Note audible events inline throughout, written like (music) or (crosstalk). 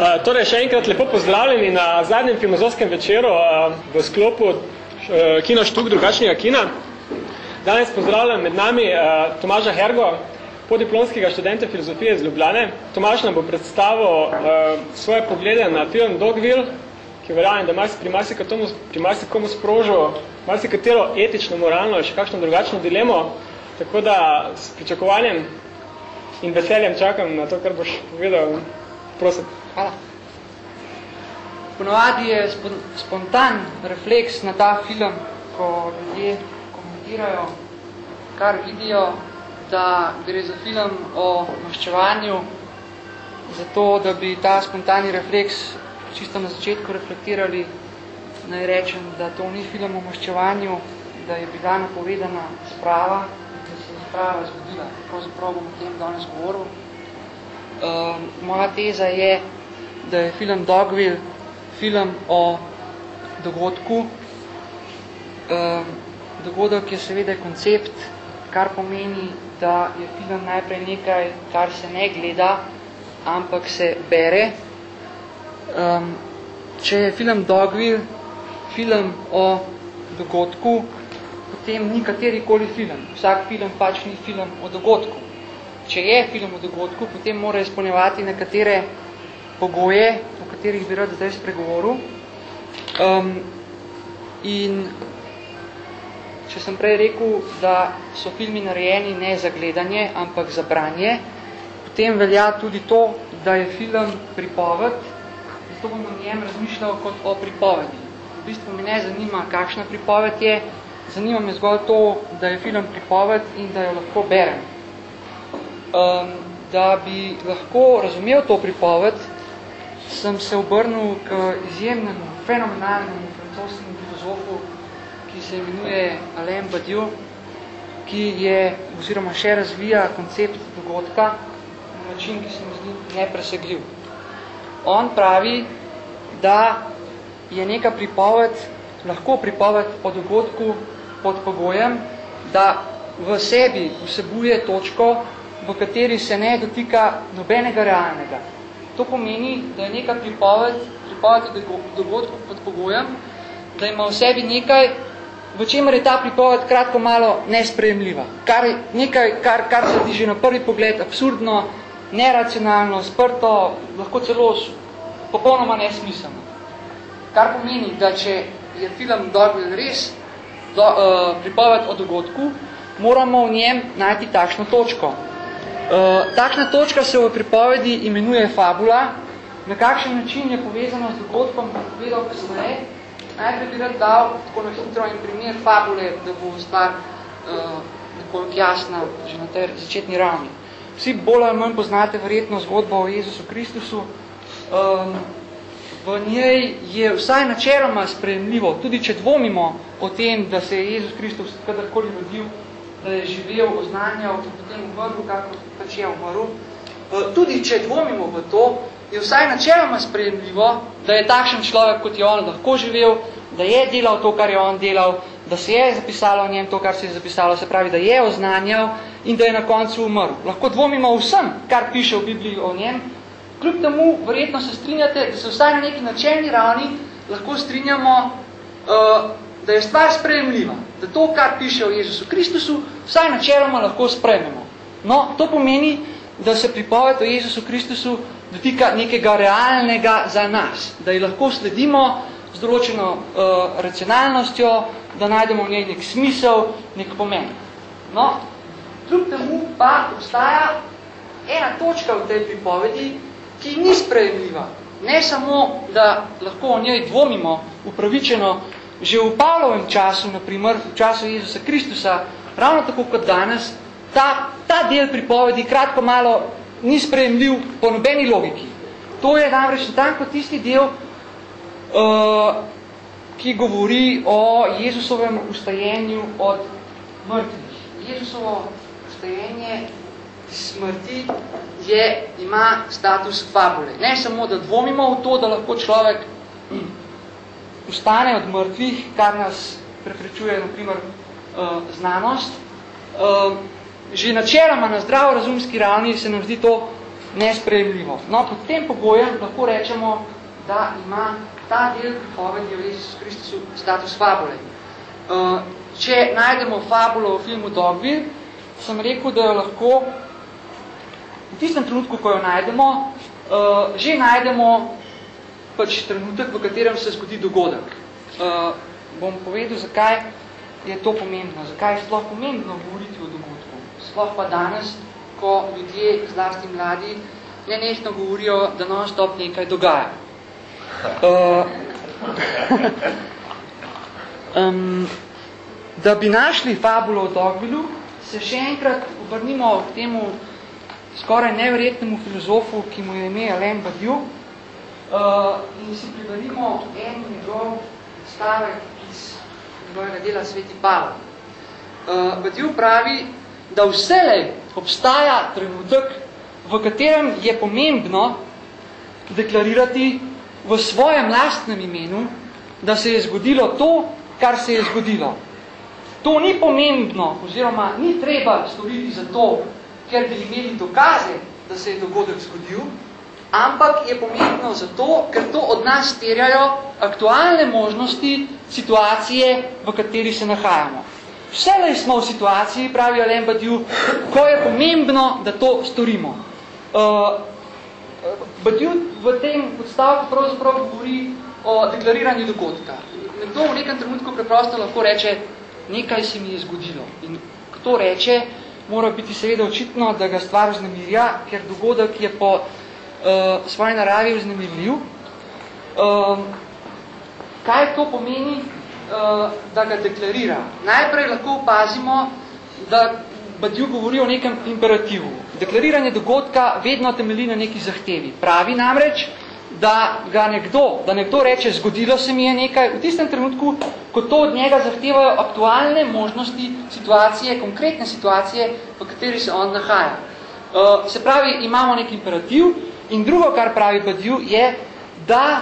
Torej, še enkrat lepo pozdravljeni na zadnjem filmozovskem večeru v sklopu Kino Štuk drugačnega kina. Danes pozdravljam med nami Tomaža Hergo, podiplomskega študenta filozofije iz Ljubljane. Tomaž nam bo predstavil svoje poglede na film Dogville, ki verjamem, da pri marsikomu pri marsikomu sprožil marsikatero etično, moralno, še kakšno drugačno dilemo. Tako da s pričakovanjem in veseljem čakam na to, kar boš povedal. Prosim. Hvala. Ponovadi je spontan refleks na ta film, ko ljudje komentirajo, kar vidijo, da gre za film o maščevanju, zato, da bi ta spontani refleks čisto na začetku reflektirali, naj rečem, da to ni film o maščevanju, da je bila napovedana sprava, da se je sprava zgodila, pravzaprav bom o tem danes govoril. Uh, moja teza je, da je film Dogville film o dogodku. Um, dogodek je seveda koncept, kar pomeni, da je film najprej nekaj, kar se ne gleda, ampak se bere. Um, če je film Dogville film o dogodku, potem ni katerikoli film. Vsak film pač ni film o dogodku. Če je film o dogodku, potem mora izpolnjevati nekatere pogoje, o katerih bi rad zdaj spregovoril. Um, in če sem prej rekel, da so filmi narejeni ne za gledanje, ampak za branje, potem velja tudi to, da je film pripoved, zato bom o njem razmišljal kot o pripovedi. V bistvu me ne zanima, kakšna pripoved je, zanima me zgolj to, da je film pripoved in da jo lahko berem. Um, da bi lahko razumel to pripoved, sem se obrnil k izjemnemu, fenomenalnemu francoskemu filozofu, ki se imenuje Alain Badiou, ki je, oziroma še razvija koncept dogodka na način, ki se mi zdi nepresegljiv. On pravi, da je neka pripoved, lahko pripoved o dogodku pod pogojem, da v sebi vsebuje točko, v kateri se ne dotika nobenega realnega. To pomeni, da je neka pripoved, pripoved dogodkov pod pogojem, da ima v sebi nekaj, v čemer je ta pripoved kratko malo nesprejemljiva. Kar, nekaj, kar, kar se ti že na prvi pogled absurdno, neracionalno, sprto, lahko celo popolnoma nesmiselno. Kar pomeni, da če je film Dogville res do, uh, pripoved o dogodku, moramo v njem najti takšno točko. Uh, takšna točka se v pripovedi imenuje fabula. Na kakšen način je povezana z dogodkom, kot povedal kasneje. Najprej bi rad dal tako na hitro in primer fabule, da bo stvar uh, nekoliko jasna že na tej začetni ravni. Vsi bolj ali manj poznate verjetno zgodbo o Jezusu Kristusu. Um, v njej je vsaj načeloma sprejemljivo, tudi če dvomimo o tem, da se je Jezus Kristus kadarkoli rodil, da je živel, oznanjal potem umrl, kako pač je umrl. E, tudi če dvomimo v to, je vsaj načeloma sprejemljivo, da je takšen človek, kot je on, lahko živel, da je delal to, kar je on delal, da se je zapisalo o njem to, kar se je zapisalo, se pravi, da je oznanjal in da je na koncu umrl. Lahko dvomimo vsem, kar piše v Bibliji o njem, kljub temu verjetno se strinjate, da se vsaj na neki načelni ravni lahko strinjamo, uh, da je stvar sprejemljiva, da to, kar piše o Jezusu Kristusu, vsaj načeloma lahko sprejmemo. No, to pomeni, da se pripoved o Jezusu Kristusu dotika nekega realnega za nas, da ji lahko sledimo z določeno uh, racionalnostjo, da najdemo v njej nek smisel, nek pomen. No, kljub temu pa obstaja ena točka v tej pripovedi, ki ni sprejemljiva. Ne samo, da lahko o njej dvomimo upravičeno, Že v Pavlovem času, naprimer, v času Jezusa Kristusa, ravno tako kot danes, ta, ta del pripovedi kratko malo ni sprejemljiv po nobeni logiki. To je namreč tanko tisti del, uh, ki govori o Jezusovem ustajenju od mrtvih. Jezusovo ustajenje smrti je, ima status fabule. Ne samo, da dvomimo v to, da lahko človek ustane od mrtvih, kar nas preprečuje, naprimer, uh, znanost. Uh, že načeloma na zdravo razumski ravni se nam zdi to nesprejemljivo. No, pod tem pogojem lahko rečemo, da ima ta del pripovedi o Jezus Kristusu status fabule. Uh, če najdemo fabulo v filmu Dogville, sem rekel, da jo lahko v tistem trenutku, ko jo najdemo, že najdemo pač trenutek, v katerem se zgodi dogodek. Uh, bom povedal, zakaj je to pomembno, zakaj je sploh pomembno govoriti o dogodku. Sploh pa danes, ko ljudje, zlasti mladi, nenehno govorijo, da non-stop nekaj dogaja. (laughs) Uh, um, da bi našli fabulo o Dogvillu, se še enkrat obrnimo k temu skoraj neverjetnemu filozofu, ki mu je ime Alain Badiou, uh, in si pribarimo en njegov stavek iz njegovega dela Sveti Pavel. Uh, Badiou pravi, da vselej obstaja trenutek, v katerem je pomembno deklarirati v svojem lastnem imenu, da se je zgodilo to, kar se je zgodilo. To ni pomembno, oziroma ni treba storiti za to, ker bi imeli dokaze, da se je dogodek zgodil, ampak je pomembno zato, ker to od nas terjajo aktualne možnosti situacije, v kateri se nahajamo. Vselej smo v situaciji, pravi Alain Badiou, ko je pomembno, da to storimo. Uh, Badiou v tem odstavku pravzaprav govori o deklariranju dogodka. Nekdo v nekem trenutku preprosto lahko reče, nekaj se mi je zgodilo. In kdo reče, mora biti seveda očitno, da ga stvar vznemirja, ker dogodek je po uh, svoji naravi vznemirljiv. Um, kaj to pomeni, uh, da ga deklarira? Najprej lahko opazimo, da Badiou govori o nekem imperativu. Deklariranje dogodka vedno temelji na neki zahtevi. Pravi namreč, da ga nekdo, da nekdo reče, zgodilo se mi je nekaj, v tistem trenutku, ko to od njega zahtevajo aktualne možnosti situacije, konkretne situacije, v kateri se on nahaja. Uh, se pravi, imamo nek imperativ in drugo, kar pravi Badiou, je, da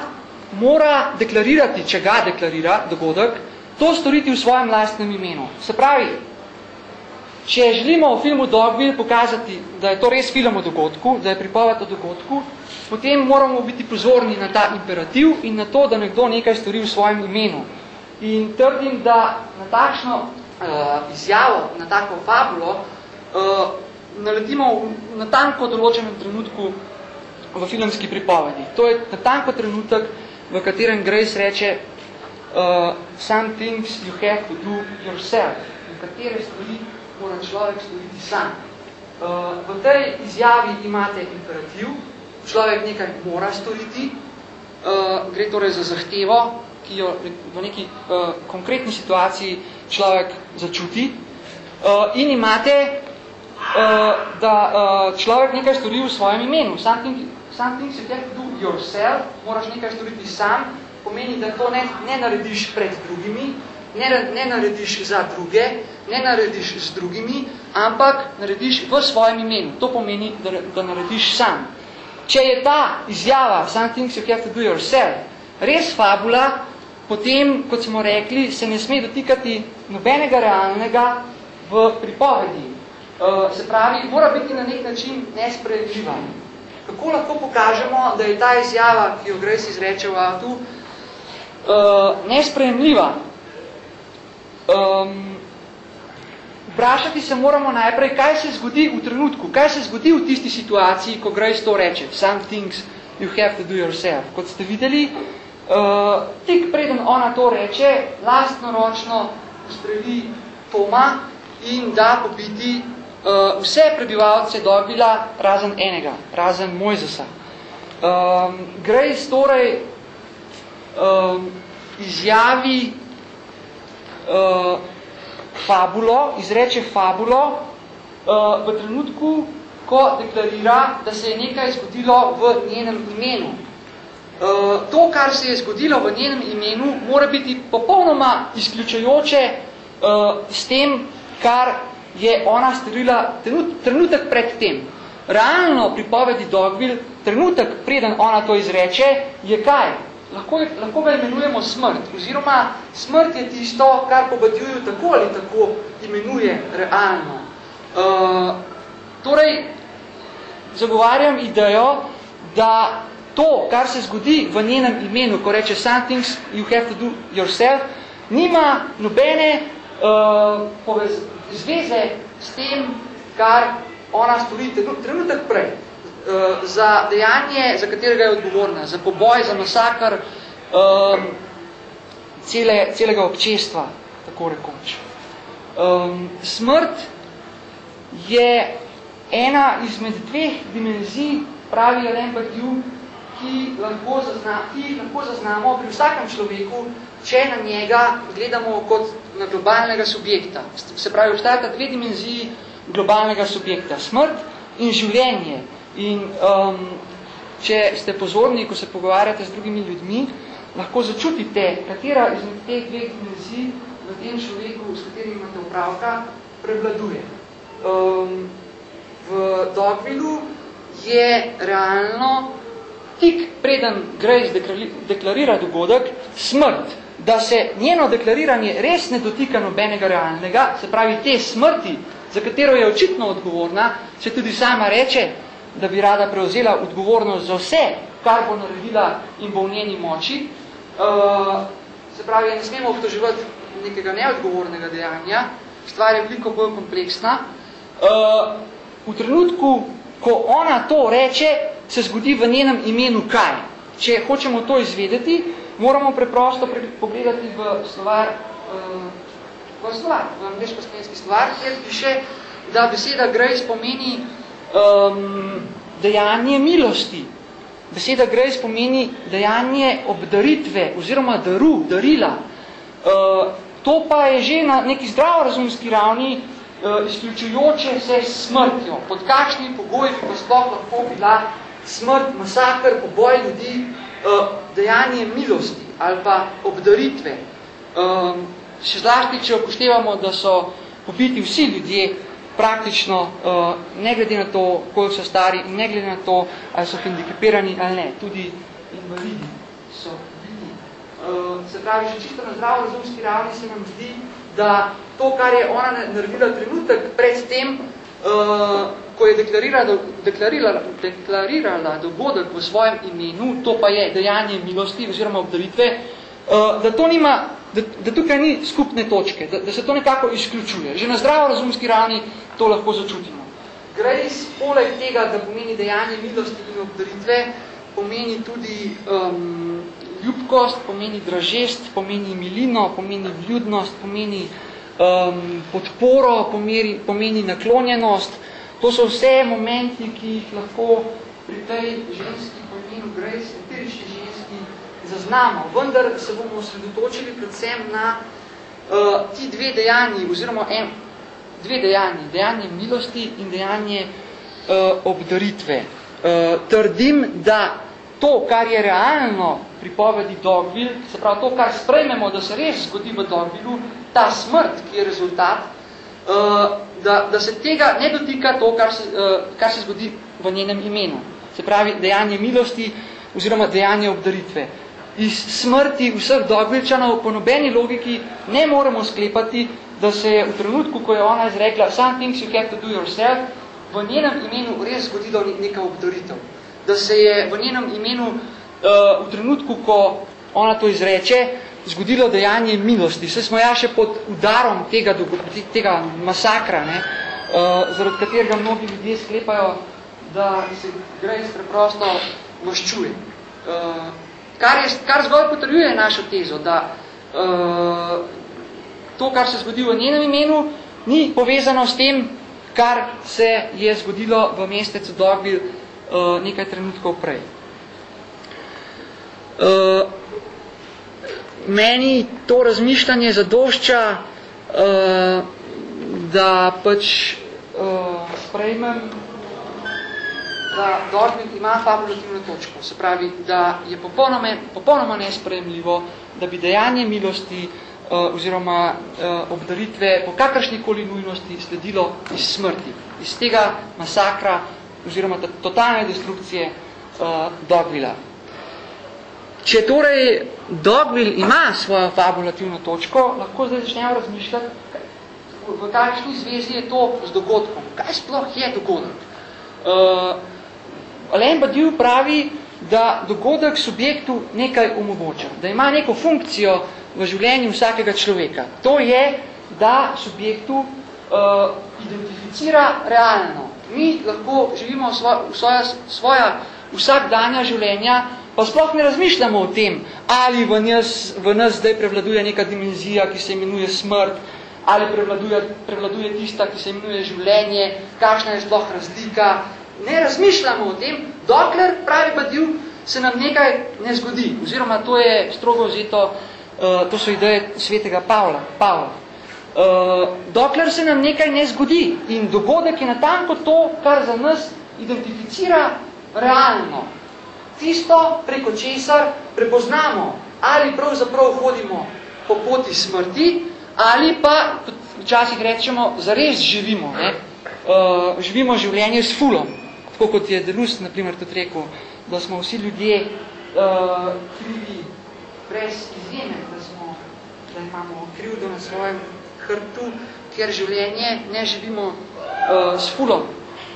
mora deklarirati, če ga deklarira dogodek, to storiti v svojem lastnem imenu. Se pravi, Če želimo v filmu Dogville pokazati, da je to res film o dogodku, da je pripoved o dogodku, potem moramo biti pozorni na ta imperativ in na to, da nekdo nekaj stori v svojem imenu. In trdim, da na takšno uh, izjavo, na tako fabulo, uh, naletimo na tanko določenem trenutku v filmski pripovedi. To je na tanko trenutek, v katerem Grace reče uh, some things you have to do yourself. In katere stvari mora človek storiti sam. Uh, v tej izjavi imate imperativ, človek nekaj mora storiti, uh, gre torej za zahtevo, ki jo v neki uh, konkretni situaciji človek začuti. Uh, in imate, uh, da uh, človek nekaj stori v svojem imenu. Something, something you have to do yourself, moraš nekaj storiti sam, pomeni, da to ne, ne narediš pred drugimi, ne, ne narediš za druge, ne narediš z drugimi, ampak narediš v svojem imenu. To pomeni, da, da narediš sam. Če je ta izjava, some things you have to do yourself, res fabula, potem, kot smo rekli, se ne sme dotikati nobenega realnega v pripovedi. Uh, se pravi, mora biti na nek način nesprejemljiva. Kako lahko pokažemo, da je ta izjava, ki jo Grace izreče v avtu, uh, nesprejemljiva? Um, Vprašati se moramo najprej, kaj se zgodi v trenutku, kaj se zgodi v tisti situaciji, ko Grace to reče, some things you have to do yourself. Kot ste videli, uh, tik preden ona to reče, lastno ročno ustreli Toma in da pobiti uh, vse prebivalce dobila razen enega, razen Mojzesa. Um, Grace torej um, izjavi uh, fabulo, izreče fabulo uh, v trenutku, ko deklarira, da se je nekaj zgodilo v njenem imenu. Uh, to, kar se je zgodilo v njenem imenu, mora biti popolnoma izključujoče uh, s tem, kar je ona storila trenut, trenutek pred tem. Realno pripovedi Dogville, trenutek preden ona to izreče, je kaj? lahko, lahko ga imenujemo smrt, oziroma smrt je tisto, kar po Badjuju tako ali tako imenuje realno. Uh, torej, zagovarjam idejo, da to, kar se zgodi v njenem imenu, ko reče some things you have to do yourself, nima nobene uh, zveze s tem, kar ona stori trenutek prej. Uh, za dejanje, za katerega je odgovorna, za poboj, za masakr um, cele, celega občestva, tako rekoč. Um, smrt je ena izmed dveh dimenzij, pravi Lambert Hume, ki, lahko zazna, ki jih lahko zaznamo pri vsakem človeku, če na njega gledamo kot na globalnega subjekta. Se pravi, obstajata dve dimenziji globalnega subjekta. Smrt in življenje. In um, če ste pozorni, ko se pogovarjate z drugimi ljudmi, lahko začutite, katera izmed teh dveh dimenzij v tem človeku, s katerim imate upravka, prevladuje. Um, v Dogvillu je realno tik preden Grace deklarira dogodek smrt, da se njeno deklariranje res ne dotika nobenega realnega, se pravi te smrti, za katero je očitno odgovorna, se tudi sama reče, da bi rada prevzela odgovornost za vse, kar bo naredila in bo v njeni moči. Uh, se pravi, ne smemo obtoževati nekega neodgovornega dejanja, stvar je veliko bolj kompleksna. Uh, v trenutku, ko ona to reče, se zgodi v njenem imenu kaj. Če hočemo to izvedeti, moramo preprosto pogledati v slovar, uh, v slovar, v angliško-slovenski slovar, kjer piše, da beseda grace pomeni um, dejanje milosti. Beseda grace pomeni dejanje obdaritve oziroma daru, darila. Uh, to pa je že na neki zdravorazumski ravni uh, izključujoče se smrtjo. Pod kakšni pogoji bi pa sploh lahko bila smrt, masakr, poboj ljudi, dejanje milosti ali pa obdaritve. Uh, še zlasti, če upoštevamo, da so pobiti vsi ljudje praktično, uh, ne glede na to, koliko so stari ne glede na to, ali so hendikepirani ali ne, tudi invalidi so bili. Se pravi, že čisto na zdravo razumski ravni se nam zdi, da to, kar je ona naredila trenutek pred tem, uh, ko je deklarirala, deklarirala, deklarirala dogodek v svojem imenu, to pa je dejanje milosti oziroma obdaritve, uh, da, to nima, da, da tukaj ni skupne točke, da, da se to nekako izključuje. Že na zdravo razumski ravni to lahko začutimo. Grace, poleg tega, da pomeni dejanje milosti in obdaritve, pomeni tudi um, ljubkost, pomeni dražest, pomeni milino, pomeni vljudnost, pomeni um, podporo, pomeni, pomeni naklonjenost. To so vse momenti, ki jih lahko pri tej ženski po imenu Grace, empirični ženski, zaznamo. Vendar se bomo osredotočili predvsem na uh, ti dve dejanji, oziroma en, dve dejanji, dejanje milosti in dejanje uh, obdaritve. Uh, trdim, da to, kar je realno pripovedi Dogville, se pravi to, kar sprejmemo, da se res zgodi v Dogvillu, ta smrt, ki je rezultat, uh, da, da se tega ne dotika to, kar se, uh, kar se zgodi v njenem imenu. Se pravi, dejanje milosti oziroma dejanje obdaritve. Iz smrti vseh Dogvillčanov po nobeni logiki ne moremo sklepati, da se je v trenutku, ko je ona izrekla some things you have to do yourself, v njenem imenu res zgodilo neka obdaritev. Da se je v njenem imenu uh, v trenutku, ko ona to izreče, zgodilo dejanje milosti. Vse smo ja še pod udarom tega, tega masakra, ne, uh, zaradi katerega mnogi ljudje sklepajo, da se Grace preprosto maščuje. Uh, kar, je, kar zgolj potrjuje našo tezo, da uh, to, kar se zgodi v njenem imenu, ni povezano s tem, kar se je zgodilo v mestecu Dogville nekaj trenutkov prej. Uh, meni to razmišljanje zadošča, uh, da pač uh, sprejmem, da Dortmund ima fabulativno točko. Se pravi, da je popolnoma, popolnoma nesprejemljivo, da bi dejanje milosti uh, oziroma uh, obdaritve po kakršnikoli nujnosti sledilo iz smrti, iz tega masakra oziroma totalne destrukcije uh, Dogvila. Če torej Dogville ima svojo fabulativno točko, lahko zdaj začnemo razmišljati, v kakšni zvezi je to z dogodkom. Kaj sploh je dogodek? Uh, Alain Badiou pravi, da dogodek subjektu nekaj omogoča, da ima neko funkcijo v življenju vsakega človeka. To je, da subjektu uh, identificira realno. Mi lahko živimo svoja, svoja vsakdanja življenja, pa sploh ne razmišljamo o tem, ali v nas, v nas zdaj prevladuje neka dimenzija, ki se imenuje smrt, ali prevladuje, prevladuje tista, ki se imenuje življenje, kakšna je sploh razlika. Ne razmišljamo o tem, dokler, pravi Badiu, se nam nekaj ne zgodi. Oziroma, to je strogo vzeto, uh, to so ideje svetega Pavla. Pavla. Uh, dokler se nam nekaj ne zgodi in dogodek je natanko to, kar za nas identificira realno. Tisto, preko česar prepoznamo, ali pravzaprav hodimo po poti smrti, ali pa, včasih rečemo, zares živimo. Ne? Uh, živimo življenje s fulom. Tako kot je Delus, na primer, tudi rekel, da smo vsi ljudje uh, krivi brez izjeme, da, smo, da imamo krivdo na svojem hrbtu, ker življenje ne živimo uh, s fulom,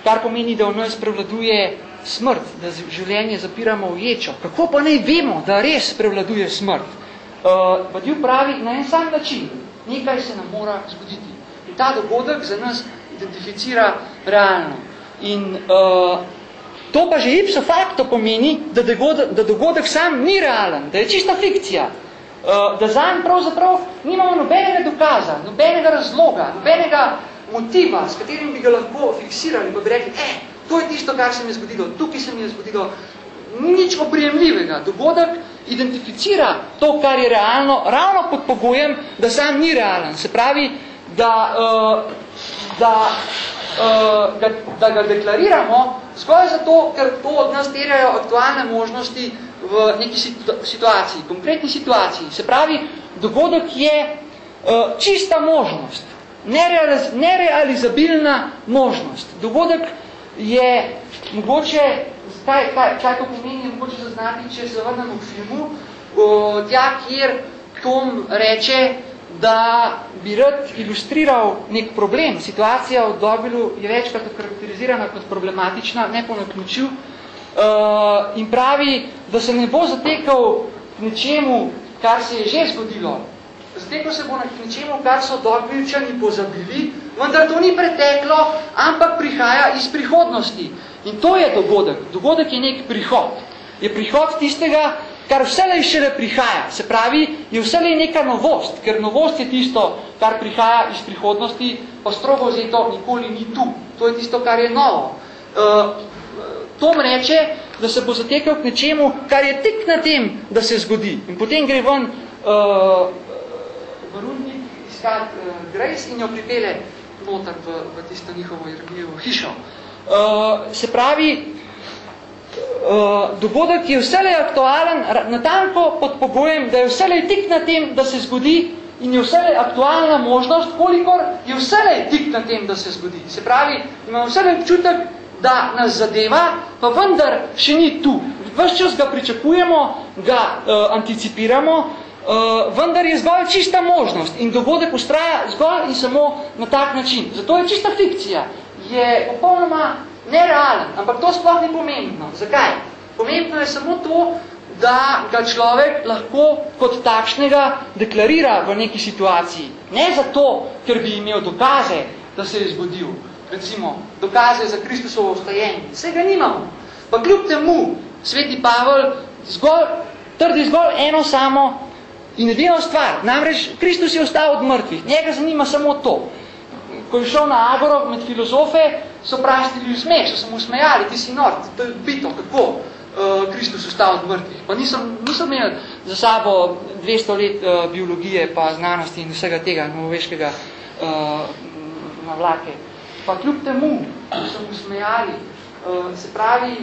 kar pomeni, da v nas prevladuje smrt, da življenje zapiramo v ječo. Kako pa naj vemo, da res prevladuje smrt? Uh, Badiu pravi, na en sam način, nekaj se nam mora zgoditi. In ta dogodek za nas identificira realno. In uh, to pa že ipso facto pomeni, da dogodek, da dogodek sam ni realen, da je čista fikcija. Eh, da zanj pravzaprav nimamo nobenega dokaza, nobenega razloga, nobenega motiva, s katerim bi ga lahko fiksirali, pa bi rekli, eh, to je tisto, kar se mi je zgodilo, tukaj se mi je zgodilo, nič oprijemljivega. Dogodek identificira to, kar je realno, ravno pod pogojem, da sam ni realen. Se pravi, da, uh, da, uh, da, da ga deklariramo zgolj zato, ker to od nas terjajo aktualne možnosti v neki situaciji, konkretni situaciji. Se pravi, dogodek je uh, čista možnost, nerealiz nerealizabilna možnost. Dogodek je mogoče, kaj, kaj, kaj to pomeni, mogoče zaznati, če se vrnemo v filmu, uh, tja, kjer Tom reče, da bi rad ilustriral nek problem. Situacija v Dobilu je večkrat karakterizirana kot problematična, ne po naključju, uh, in pravi, da se ne bo zatekal k nečemu, kar se je že zgodilo. Zatekal se bo k nečemu, kar so Dobilčani pozabili, vendar to ni preteklo, ampak prihaja iz prihodnosti. In to je dogodek. Dogodek je nek prihod. Je prihod tistega, kar vselej šele prihaja. Se pravi, je vselej neka novost, ker novost je tisto, kar prihaja iz prihodnosti, pa strogo vzeto nikoli ni tu. To je tisto, kar je novo. Uh, Tom reče, da se bo zatekal k nečemu, kar je tik na tem, da se zgodi. In potem gre ven uh, v rudnik iskat uh, Grace in jo pripele noter v, v tisto njihovo Jeremijevo hišo. Uh, se pravi, uh, dogodek je vselej aktualen, natanko pod pogojem, da je vselej tik na tem, da se zgodi in je vselej aktualna možnost, kolikor je vselej tik na tem, da se zgodi. Se pravi, imamo vselej občutek, da nas zadeva, pa vendar še ni tu. Ves čas ga pričakujemo, ga uh, anticipiramo, uh, vendar je zgolj čista možnost in dogodek ustraja zgolj in samo na tak način. Zato je čista fikcija. Je popolnoma nerealen, ampak to sploh ni pomembno. Zakaj? Pomembno je samo to, da ga človek lahko kot takšnega deklarira v neki situaciji. Ne zato, ker bi imel dokaze, da se je zgodil, recimo, dokaze za Kristusovo vstajenje. Vse ga nimamo. Pa kljub temu, sveti Pavel zgolj, trdi zgolj eno samo in edino stvar. Namreč, Kristus je ostal od mrtvih. Njega zanima samo to. Ko je šel na Agoro med filozofe, so prastili v smeh, so se mu smejali, ti si nord, to je bito, kako uh, Kristus ostal od mrtvih. Pa niso, niso imeli za sabo 200 let uh, biologije, pa znanosti in vsega tega novoveškega uh, na vlake pa kljub temu, da so mu smejali, uh, se pravi,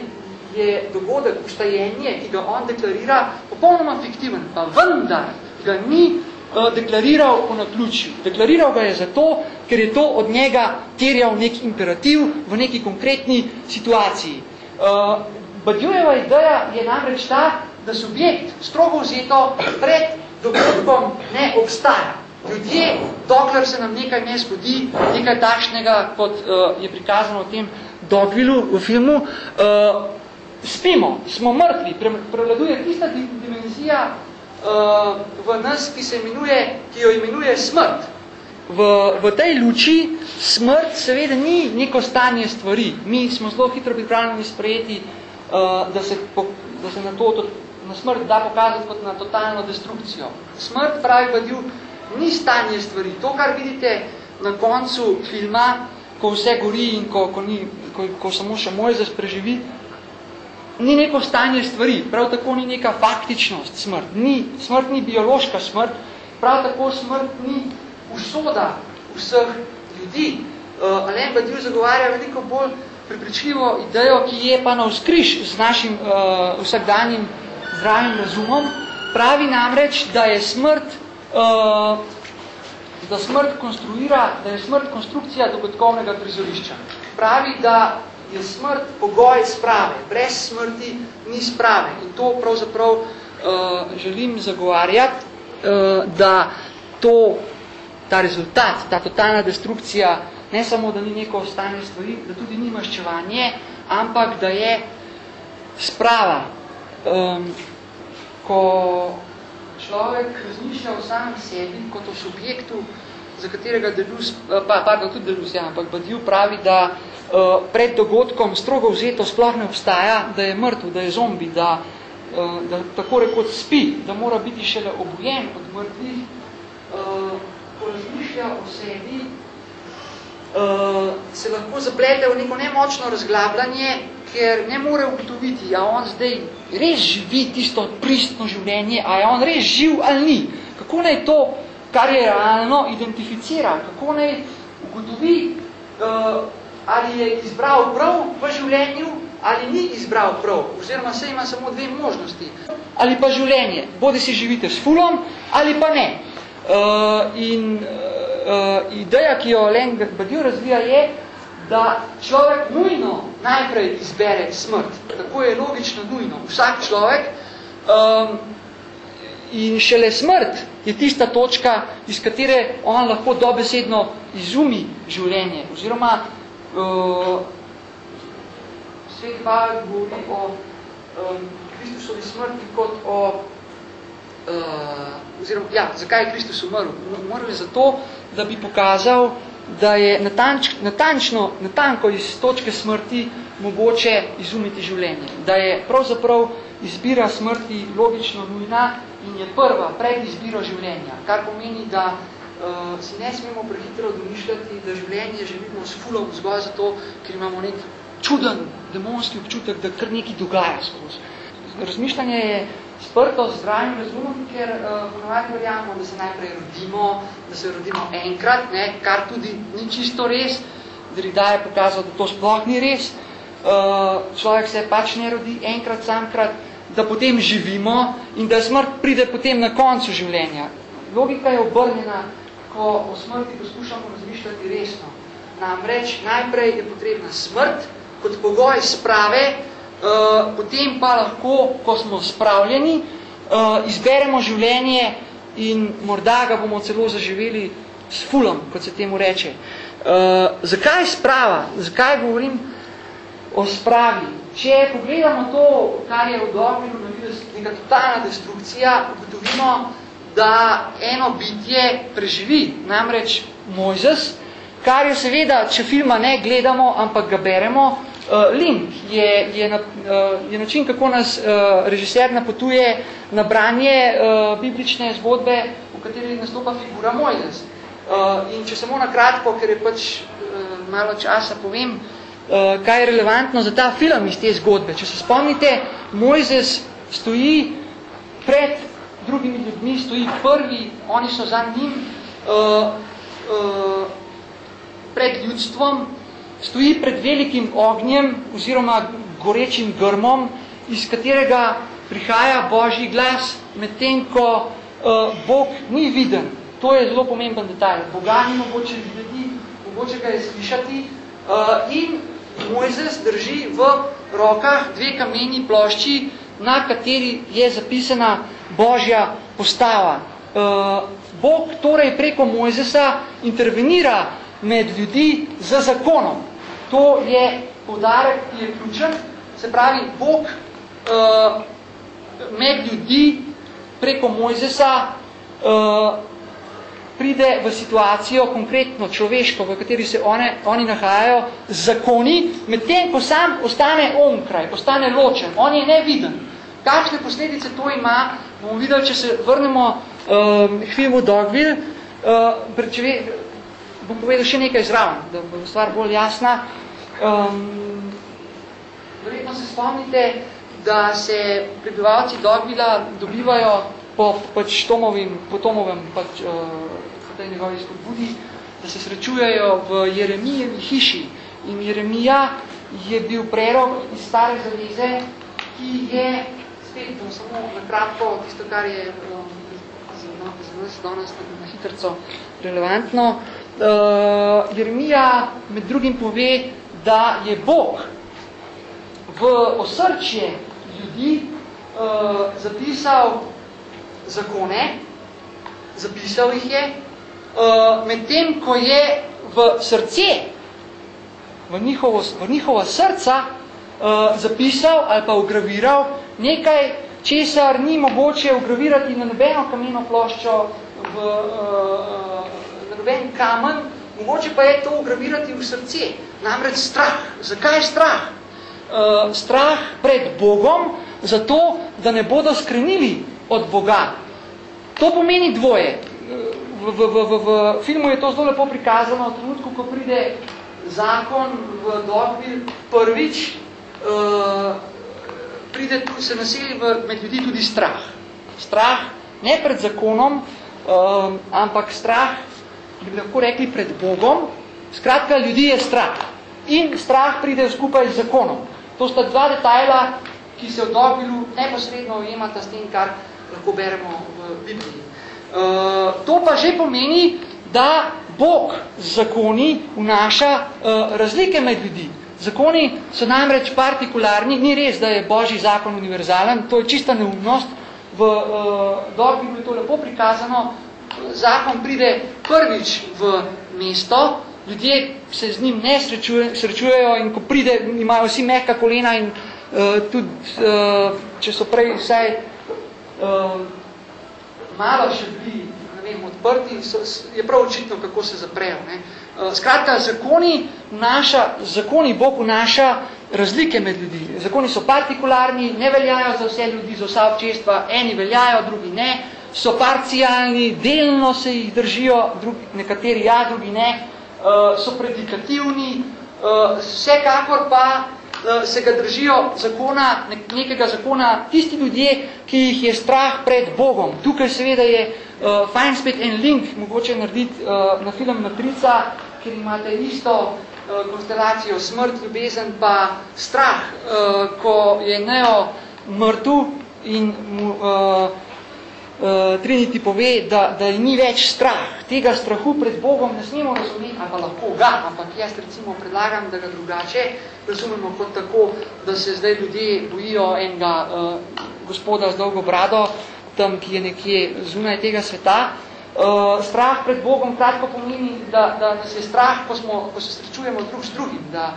je dogodek ustajenje, ki ga on deklarira, popolnoma fiktiven, pa vendar ga ni deklariral po naključju. Deklariral ga je zato, ker je to od njega terjal nek imperativ v neki konkretni situaciji. Uh, Badjujeva ideja je namreč ta, da subjekt strogo vzeto pred dogodkom ne obstaja ljudje, dokler se nam nekaj ne zgodi, nekaj takšnega, kot uh, je prikazano v tem Dogvilu v filmu, uh, spimo, smo mrtvi, prevladuje tista dimenzija uh, v nas, ki se imenuje, ki jo imenuje smrt. V, v tej luči smrt seveda ni neko stanje stvari. Mi smo zelo hitro pripravljeni sprejeti, uh, da, se po, da se na, to, na smrt da pokazati kot na totalno destrukcijo. Smrt, pravi Badil, ni stanje stvari. To, kar vidite na koncu filma, ko vse gori in ko, ko, ni, ko, ko samo še Mojzes preživi, ni neko stanje stvari, prav tako ni neka faktičnost smrt, ni, smrt ni biološka smrt, prav tako smrt ni usoda vseh ljudi. Uh, Alain Badiou zagovarja veliko bolj prepričljivo idejo, ki je pa na vzkriž z našim uh, vsakdanjim zdravim razumom, pravi namreč, da je smrt uh, da smrt konstruira, da je smrt konstrukcija dogodkovnega prizorišča. Pravi, da je smrt pogoj sprave. Brez smrti ni sprave. In to pravzaprav uh, želim zagovarjati, uh, da to, ta rezultat, ta totalna destrukcija, ne samo, da ni neko ostane stvari, da tudi ni maščevanje, ampak da je sprava. Um, ko človek razmišlja o samem sebi kot o subjektu, za katerega Delus, eh, pa, pardon, tudi Delus, ja, ampak Badiou pravi, da uh, pred dogodkom strogo vzeto sploh ne obstaja, da je mrtev, da je zombi, da, uh, da tako rekoč spi, da mora biti šele obujen od mrtvih, ko razmišlja o sebi, se lahko zaplete v neko nemočno razglabljanje, ker ne more ugotoviti, a on zdaj res živi tisto pristno življenje, a je on res živ ali ni. Kako naj to, kar je realno, identificira? Kako naj ugotovi, ali je izbral prav v življenju, ali ni izbral prav, oziroma se ima samo dve možnosti. Ali pa življenje, bodi si živite s fulom, ali pa ne. Uh, in uh, ideja, ki jo Len Badiou razvija, je, da človek nujno najprej izbere smrt. Tako je logično nujno. Vsak človek um, in šele smrt je tista točka, iz katere on lahko dobesedno izumi življenje. Oziroma, uh, svet Pavel govori o um, Kristusovi smrti kot o uh, oziroma, ja, zakaj je Kristus umrl? Umrl je zato, da bi pokazal, da je natanč, natančno, natanko iz točke smrti mogoče izumiti življenje. Da je pravzaprav izbira smrti logično nujna in je prva pred izbiro življenja. Kar pomeni, da uh, si ne smemo prehitro domišljati, da življenje živimo s fulom zgolj zato, ker imamo nek čuden demonski občutek, da kar nekaj dogaja skozi. Razmišljanje je sprto z zdravim razumom, ker uh, ponovadi verjamemo, da se najprej rodimo, da se rodimo enkrat, ne, kar tudi ni čisto res, Derrida je pokazal, da to sploh ni res. Uh, človek se pač ne rodi enkrat, samkrat, da potem živimo in da smrt pride potem na koncu življenja. Logika je obrnjena, ko o smrti poskušamo razmišljati resno. Namreč najprej je potrebna smrt kot pogoj sprave, uh, potem pa lahko, ko smo spravljeni, uh, izberemo življenje in morda ga bomo celo zaživeli s fulom, kot se temu reče. Uh, zakaj sprava? Zakaj govorim o spravi? Če pogledamo to, kar je v dogminu neka totalna destrukcija, ugotovimo, da eno bitje preživi, namreč Mojzes, kar je seveda, če filma ne gledamo, ampak ga beremo, Uh, link je, je, na, uh, je način, kako nas uh, režiser napotuje na branje biblične zgodbe, v kateri nastopa figura Mojzes. In če samo na kratko, ker je pač malo časa povem, kaj je relevantno za ta film iz te zgodbe. Če se spomnite, Mojzes stoji pred drugimi ljudmi, stoji prvi, oni so za njim, uh, uh, pred ljudstvom, stoji pred velikim ognjem oziroma gorečim grmom, iz katerega prihaja Božji glas, medtem ko uh, Bog ni viden. To je zelo pomemben detalj. Boga ni mogoče videti, mogoče ga je slišati uh, in Mojzes drži v rokah dve kameni plošči, na kateri je zapisana Božja postava. Uh, Bog torej preko Mojzesa intervenira med ljudi z zakonom. To je podarek, ki je ključen, Se pravi, Bog uh, med ljudi preko Mojzesa uh, pride v situacijo, konkretno človeško, v kateri se one, oni nahajajo, zakoni, medtem ko sam ostane onkraj, ostane ločen, on je neviden. Kakšne posledice to ima, bomo videli, če se vrnemo um, k filmu Dogville, uh, če ve, bom povedal še nekaj zraven, da bo stvar bolj jasna. Um, verjetno se spomnite, da se prebivalci Dogvila dobivajo po pač Tomovim, po Tomovem pač, uh, tej njegovi spodbudi, da se srečujejo v Jeremijevi hiši. In Jeremija je bil prerok iz stare zaveze, ki je, spet bom samo na kratko, tisto, kar je um, zelo, danes na hitrco relevantno, uh, Jeremija med drugim pove, da je Bog v osrčje ljudi uh, zapisal zakone, zapisal jih je, uh, medtem ko je v srce, v njihovo, v njihovo srca uh, zapisal ali pa ugraviral nekaj, česar ni mogoče ugravirati na nobeno kameno ploščo, v, uh, na noben kamen, mogoče pa je to ugravirati v srce, namreč strah. Zakaj je strah? uh, strah pred Bogom, zato, da ne bodo skrenili od Boga. To pomeni dvoje. V, v, v, v, v filmu je to zelo lepo prikazano, v trenutku, ko pride zakon v dogbi prvič, uh, pride, se naseli v, med ljudi tudi strah. Strah ne pred zakonom, uh, ampak strah, bi lahko rekli, pred Bogom. Skratka, ljudi je strah. In strah pride skupaj z zakonom. To sta dva detajla, ki se v Dobilu neposredno ujemata s tem, kar lahko beremo v Bibliji. Uh, to pa že pomeni, da Bog z zakoni vnaša uh, razlike med ljudi. Zakoni so namreč partikularni, ni res, da je Božji zakon univerzalen, to je čista neumnost. V uh, Dobilu je to lepo prikazano, zakon pride prvič v mesto, ljudje se z njim ne srečuje, srečujejo in ko pride, imajo vsi mehka kolena in uh, tudi, uh, če so prej vsaj uh, malo še bili ne vem, odprti, so, je prav očitno, kako se zaprejo. Ne. Uh, skratka, zakoni, naša, zakoni Bog vnaša razlike med ljudi. Zakoni so partikularni, ne veljajo za vse ljudi, za vsa občestva, eni veljajo, drugi ne, so parcialni, delno se jih držijo, drugi, nekateri ja, drugi ne, uh, so predikativni, uh, vsekakor pa se ga držijo zakona, nekega zakona tisti ljudje, ki jih je strah pred Bogom. Tukaj seveda je uh, fajn spet en link, mogoče narediti uh, na film Matrica, ker imate isto uh, konstelacijo smrt, ljubezen pa strah, uh, ko je Neo mrtu in mu uh, uh, Trinity pove, da, da ni več strah. Tega strahu pred Bogom ne smemo razumeti, ali pa lahko ga, ampak jaz recimo predlagam, da ga drugače razumemo kot tako, da se zdaj ljudje bojijo enega uh, gospoda z dolgo brado, tam, ki je nekje zunaj tega sveta. Uh, strah pred Bogom kratko pomeni, da, da nas je strah, ko, smo, ko se srečujemo drug s drugim, da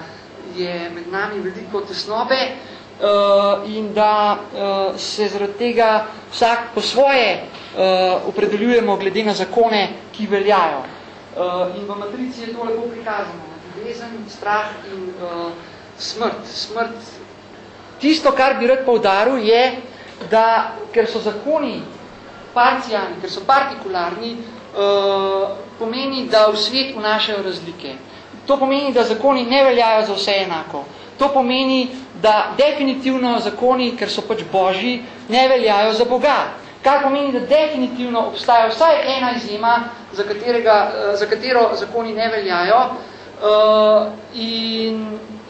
je med nami veliko tesnobe, uh, in da uh, se zaradi tega vsak po svoje uh, opredeljujemo glede na zakone, ki veljajo. Uh, in v matrici je to lepo prikazano. Ljubezen, strah in uh, smrt. smrt. Tisto, kar bi rad poudaril, je, da ker so zakoni parcijalni, ker so partikularni, uh, pomeni, da v svet vnašajo razlike. To pomeni, da zakoni ne veljajo za vse enako. To pomeni, da definitivno zakoni, ker so pač božji, ne veljajo za Boga. Kar pomeni, da definitivno obstaja vsaj ena izjema, za, katerega, eh, za katero zakoni ne veljajo. Uh, in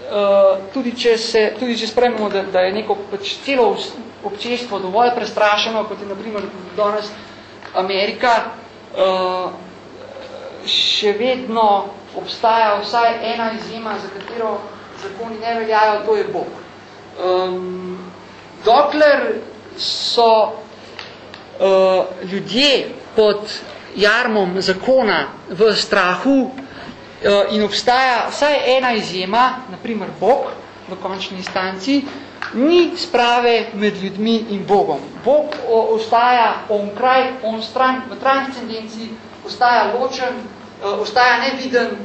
uh, tudi, če se, tudi če sprememo, da, da je neko pač celo občestvo dovolj prestrašeno, kot je naprimer danes Amerika, uh, še vedno obstaja vsaj ena izjema, za katero zakoni ne veljajo, to je Bog. Um, dokler so uh, ljudje pod jarmom zakona v strahu uh, in obstaja vsaj ena izjema, naprimer Bog, v končni instanci, ni sprave med ljudmi in Bogom. Bog ostaja onkraj, on stran, v transcendenciji, ostaja ločen, ostaja neviden,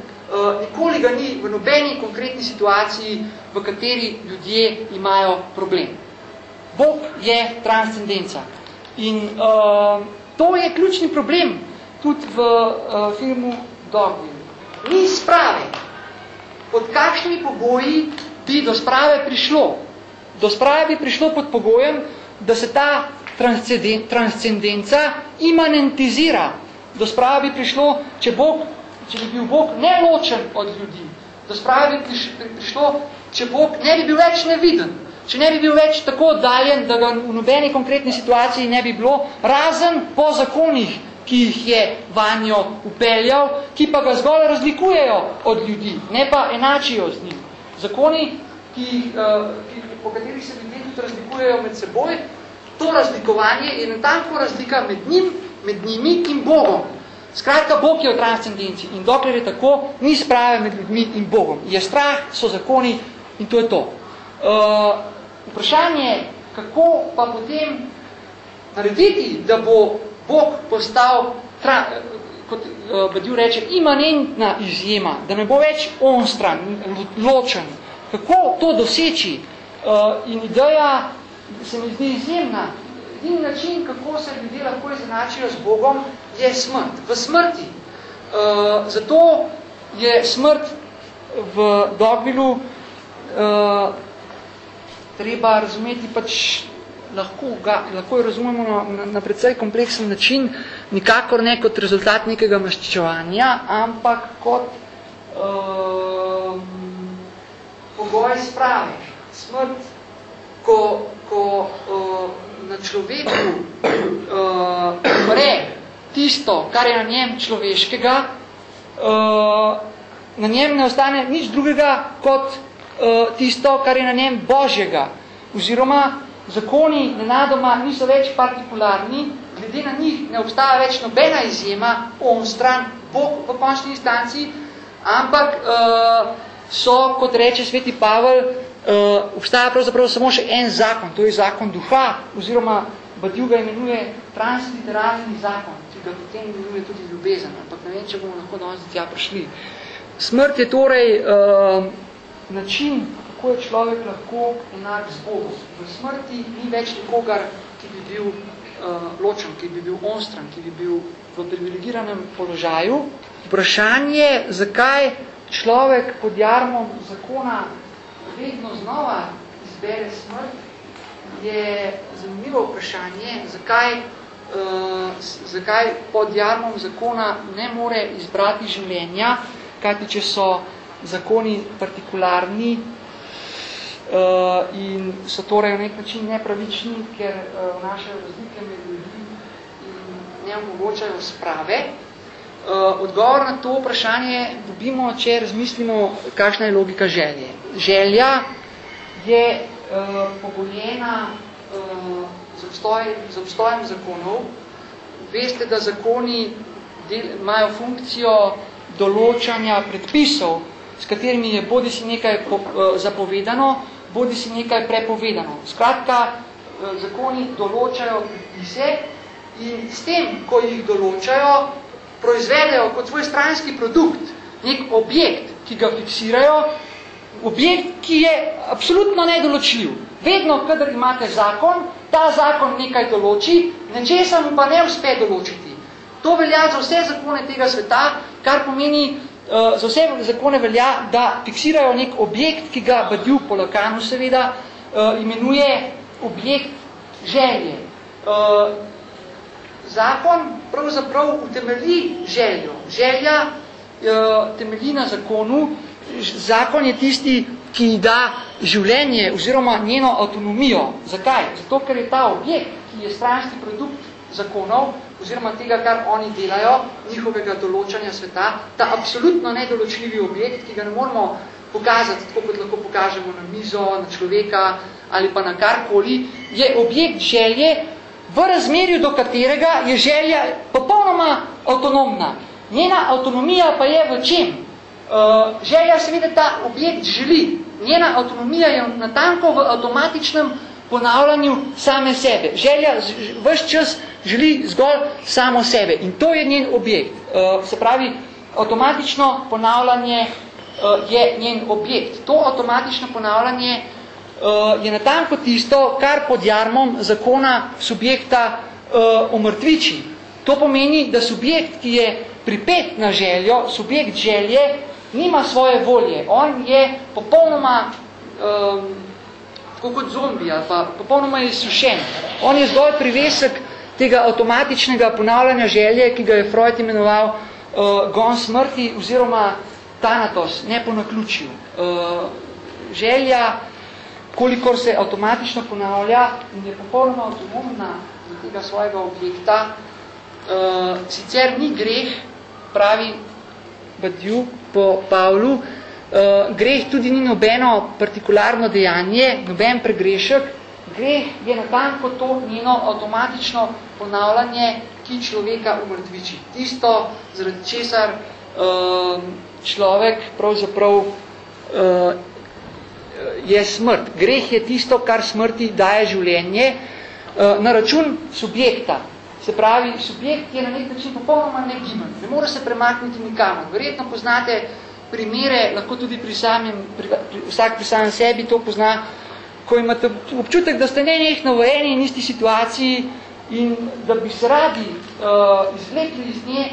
nikoli ga ni v nobeni konkretni situaciji, v kateri ljudje imajo problem. Bog je transcendenca. In uh, to je ključni problem tudi v uh, filmu Dogville. Ni sprave. Pod kakšnimi pogoji bi do sprave prišlo? Do sprave bi prišlo pod pogojem, da se ta transcendenca imanentizira. Do sprave bi prišlo, če, Bog, če bi bil Bog neločen od ljudi. Do sprave bi prišlo, če Bog ne bi bil več neviden. Če ne bi bil več tako oddaljen, da ga v nobeni konkretni situaciji ne bi bilo, razen po zakonih, ki jih je vanjo upeljal, ki pa ga zgolj razlikujejo od ljudi, ne pa enačijo z njim. Zakoni, ki, uh, ki, po katerih se ljudje tudi razlikujejo med seboj, to razlikovanje je natanko razlika med njim, med njimi in Bogom. Skratka, Bog je v transcendenci in dokler je tako, ni sprave med ljudmi in Bogom. Je strah, so zakoni in to je to. Uh, vprašanje, kako pa potem narediti, da bo Bog postal, tra, kot uh, Badiu reče, imanentna izjema, da ne bo več on stran, ločen. Kako to doseči? Uh, in ideja se mi zdi izjemna. Edini način, kako se ljudje lahko izenačijo z Bogom, je smrt. V smrti. Uh, zato je smrt v Dogvilu uh, treba razumeti pač lahko, ga, lahko jo razumemo na, na, predvsej kompleksen način, nikakor ne kot rezultat nekega maščevanja, ampak kot uh, pogoj sprave. Smrt, ko, ko uh, na človeku uh, umre tisto, kar je na njem človeškega, uh, na njem ne ostane nič drugega kot uh, tisto, kar je na njem božjega. Oziroma, zakoni nenadoma niso več partikularni, glede na njih ne obstaja več nobena izjema, on stran, Bog v končni instanci, ampak uh, so, kot reče sveti Pavel, uh, obstaja pravzaprav samo še en zakon, to je zakon duha, oziroma Badiu ga imenuje transliteralni zakon, ki ga potem imenuje tudi ljubezen, ampak ne vem, če bomo lahko danes tja prišli. Smrt je torej uh, način, kako je človek lahko enak z Bogom. V smrti ni več nikogar, ki bi bil uh, ločen, ki bi bil onstran, ki bi bil v privilegiranem položaju. Vprašanje, zakaj človek pod jarmom zakona vedno znova izbere smrt, je zanimivo vprašanje, zakaj, uh, zakaj pod jarmom zakona ne more izbrati življenja, kajti če so zakoni partikularni, uh, in so torej na nek način nepravični, ker uh, vnašajo razlike med ljudi in ne omogočajo sprave. Uh, odgovor na to vprašanje dobimo, če razmislimo, kakšna je logika želje. Želja je uh, pogoljena uh, z, obstoj, z obstojem zakonov. Veste, da zakoni del, imajo funkcijo določanja predpisov, s katerimi je bodi si nekaj po, uh, zapovedano, bodi si nekaj prepovedano. Skratka, eh, zakoni določajo predpise in s tem, ko jih določajo, proizvedejo kot svoj stranski produkt nek objekt, ki ga fiksirajo, objekt, ki je absolutno nedoločljiv. Vedno, kadar imate zakon, ta zakon nekaj določi, nečesa mu pa ne uspe določiti. To velja za vse zakone tega sveta, kar pomeni, uh, za vse zakone velja, da fiksirajo nek objekt, ki ga Badiu po Lakanu seveda uh, imenuje objekt želje. Uh, zakon pravzaprav utemelji željo. Želja temelji na zakonu. Zakon je tisti, ki da življenje oziroma njeno avtonomijo. Zakaj? Zato, ker je ta objekt, ki je stranski produkt zakonov, oziroma tega, kar oni delajo, njihovega določanja sveta, ta absolutno nedoločljivi objekt, ki ga ne moramo pokazati, tako kot lahko pokažemo na mizo, na človeka ali pa na karkoli, je objekt želje, v razmerju do katerega je želja popolnoma avtonomna. Njena avtonomija pa je v čem? Uh, želja seveda ta objekt želi, njena avtonomija je natanko v avtomatičnem ponavljanju same sebe. Želja vse čas želi zgolj samo sebe in to je njen objekt. Uh, se pravi, avtomatično ponavljanje uh, je njen objekt. To avtomatično ponavljanje uh, je natanko tisto, kar pod jarmom zakona subjekta uh, omrtviči. To pomeni, da subjekt, ki je pripet na željo, subjekt želje, nima svoje volje. On je popolnoma um, tako kot zombi, ali pa popolnoma izsušen. On je zgolj privesek tega avtomatičnega ponavljanja želje, ki ga je Freud imenoval uh, gon smrti oziroma tanatos, ne po naključju. Uh, želja, kolikor se avtomatično ponavlja in je popolnoma avtonomna za tega svojega objekta, uh, sicer ni greh, pravi Badiou po Pavlu, uh, greh tudi ni nobeno partikularno dejanje, noben pregrešek, greh je natanko to njeno avtomatično ponavljanje, ki človeka umrtviči. Tisto, zaradi česar uh, človek pravzaprav uh, je smrt. Greh je tisto, kar smrti daje življenje uh, na račun subjekta. Se pravi, subjekt je na nek način popolnoma negimen, ne more se premakniti nikamor. Verjetno poznate primere, lahko tudi pri samem, pri, pri, vsak pri samem sebi to pozna, ko imate občutek, da ste nenehno v eni in isti situaciji in da bi se radi uh, izvlekli iz nje,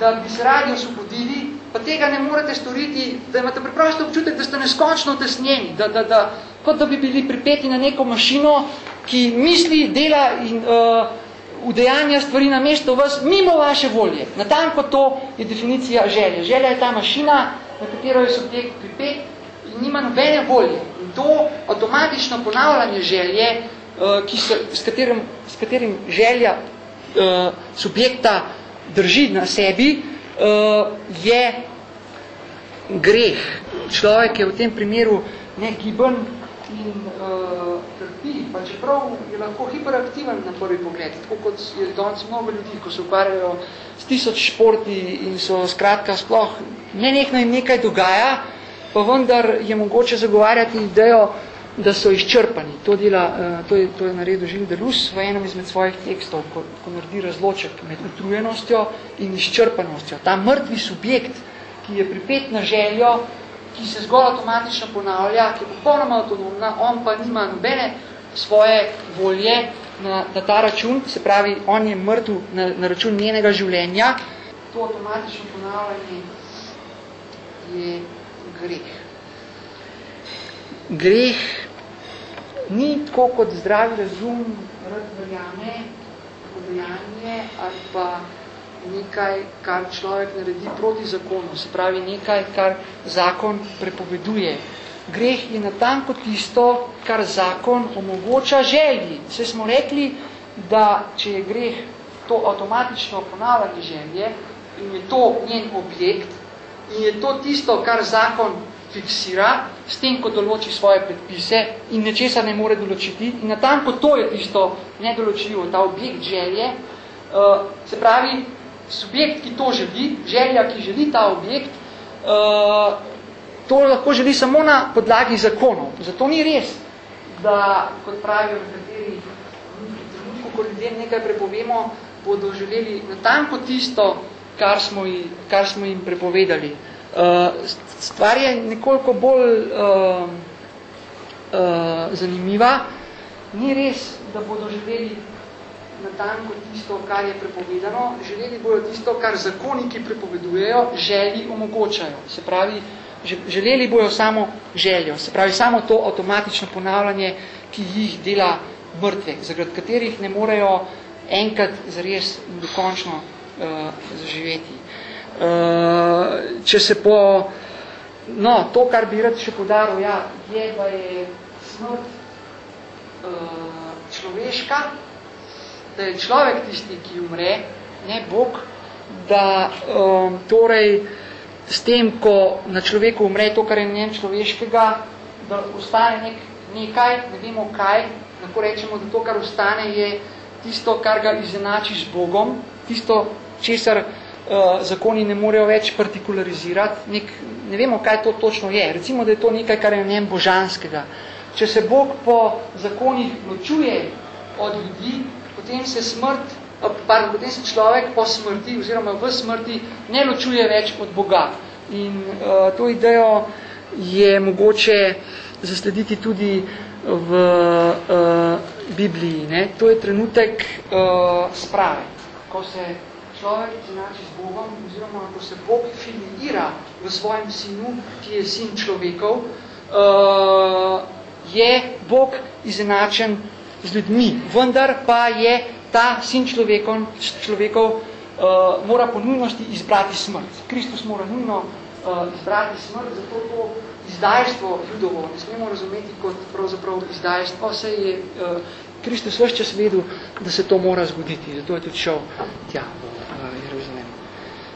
da bi se radi osvobodili, pa tega ne morete storiti, da imate preprosto občutek, da ste neskončno tesnjeni, da, da, da, kot da bi bili pripeti na neko mašino, ki misli, dela in uh, udejanja stvari na mesto vas mimo vaše volje. Natanko to je definicija želje. Želja je ta mašina, na katero je subjekt pripet in nima nobene volje. In to avtomatično ponavljanje želje, uh, ki se, s, katerim, s katerim želja uh, subjekta drži na sebi, uh, je greh. Človek je v tem primeru negiben in uh, pa čeprav je lahko hiperaktiven na prvi pogled, tako kot je danes mnogo ljudi, ko se ukvarjajo s tisoč športi in so skratka sploh nenehno jim nekaj dogaja, pa vendar je mogoče zagovarjati idejo, da so izčrpani. To, dela, uh, to, je, to je naredil Žil Delus v enem izmed svojih tekstov, ko, ko naredi razloček med utrujenostjo in izčrpanostjo. Ta mrtvi subjekt, ki je pripet na željo, ki se zgolj avtomatično ponavlja, ki je popolnoma avtonomna, on pa nima nobene svoje volje na, na ta račun, se pravi, on je mrtv na, na račun njenega življenja, to avtomatično ponavljanje je greh. Greh ni tako kot zdravi razum, rad verjame, podajanje ali pa nekaj, kar človek naredi proti zakonu, se pravi nekaj, kar zakon prepoveduje. Greh je natanko tisto, kar zakon omogoča želji. Vse smo rekli, da če je greh to avtomatično ponavljanje želje in je to njen objekt in je to tisto, kar zakon fiksira, s tem, ko določi svoje predpise in nečesa ne more določiti. In natanko to je tisto nedoločljivo, ta objekt želje. Uh, se pravi, subjekt, ki to želi, želja, ki želi ta objekt, uh, to lahko želi samo na podlagi zakonov. Zato ni res, da, kot pravijo nekateri, ko ljudem nekaj prepovemo, bodo želeli natanko tisto, kar smo, ji, kar smo jim prepovedali. Uh, stvar je nekoliko bolj uh, uh, zanimiva. Ni res, da bodo želeli natanko tisto, kar je prepovedano, želeli bojo tisto, kar zakoniki prepovedujejo, želji omogočajo. Se pravi, želeli bojo samo željo, se pravi, samo to avtomatično ponavljanje, ki jih dela mrtve, zaradi katerih ne morejo enkrat zares in dokončno uh, zaživeti. Uh, če se po, no, to, kar bi rad še podaril, ja, je, da je smrt uh, človeška, da je človek tisti, ki umre, ne Bog, da um, torej s tem, ko na človeku umre to, kar je njem človeškega, da ostane nek, nekaj, ne vemo kaj, lahko rečemo, da to, kar ostane, je tisto, kar ga izenači z Bogom, tisto, česar uh, zakoni ne morejo več partikularizirati, nek, ne vemo, kaj to točno je. Recimo, da je to nekaj, kar je v njem božanskega. Če se Bog po zakonih ločuje od ljudi, potem se smrt, pardon, potem se človek po smrti oziroma v smrti ne ločuje več od Boga. In uh, to idejo je mogoče zaslediti tudi v uh, Bibliji. Ne? To je trenutek uh, sprave, ko se človek izenači z Bogom, oziroma ko se Bog filiira v svojem sinu, ki je sin človekov, uh, je Bog izenačen z ljudmi. Vendar pa je ta sin človekov, človekov uh, mora po nujnosti izbrati smrt. Kristus mora nujno uh, izbrati smrt, zato to izdajstvo ljudovo ne smemo razumeti kot pravzaprav izdajstvo, se je uh, Kristus vse čas vedel, da se to mora zgoditi, zato je tudi šel tja v uh, Jeruzalem.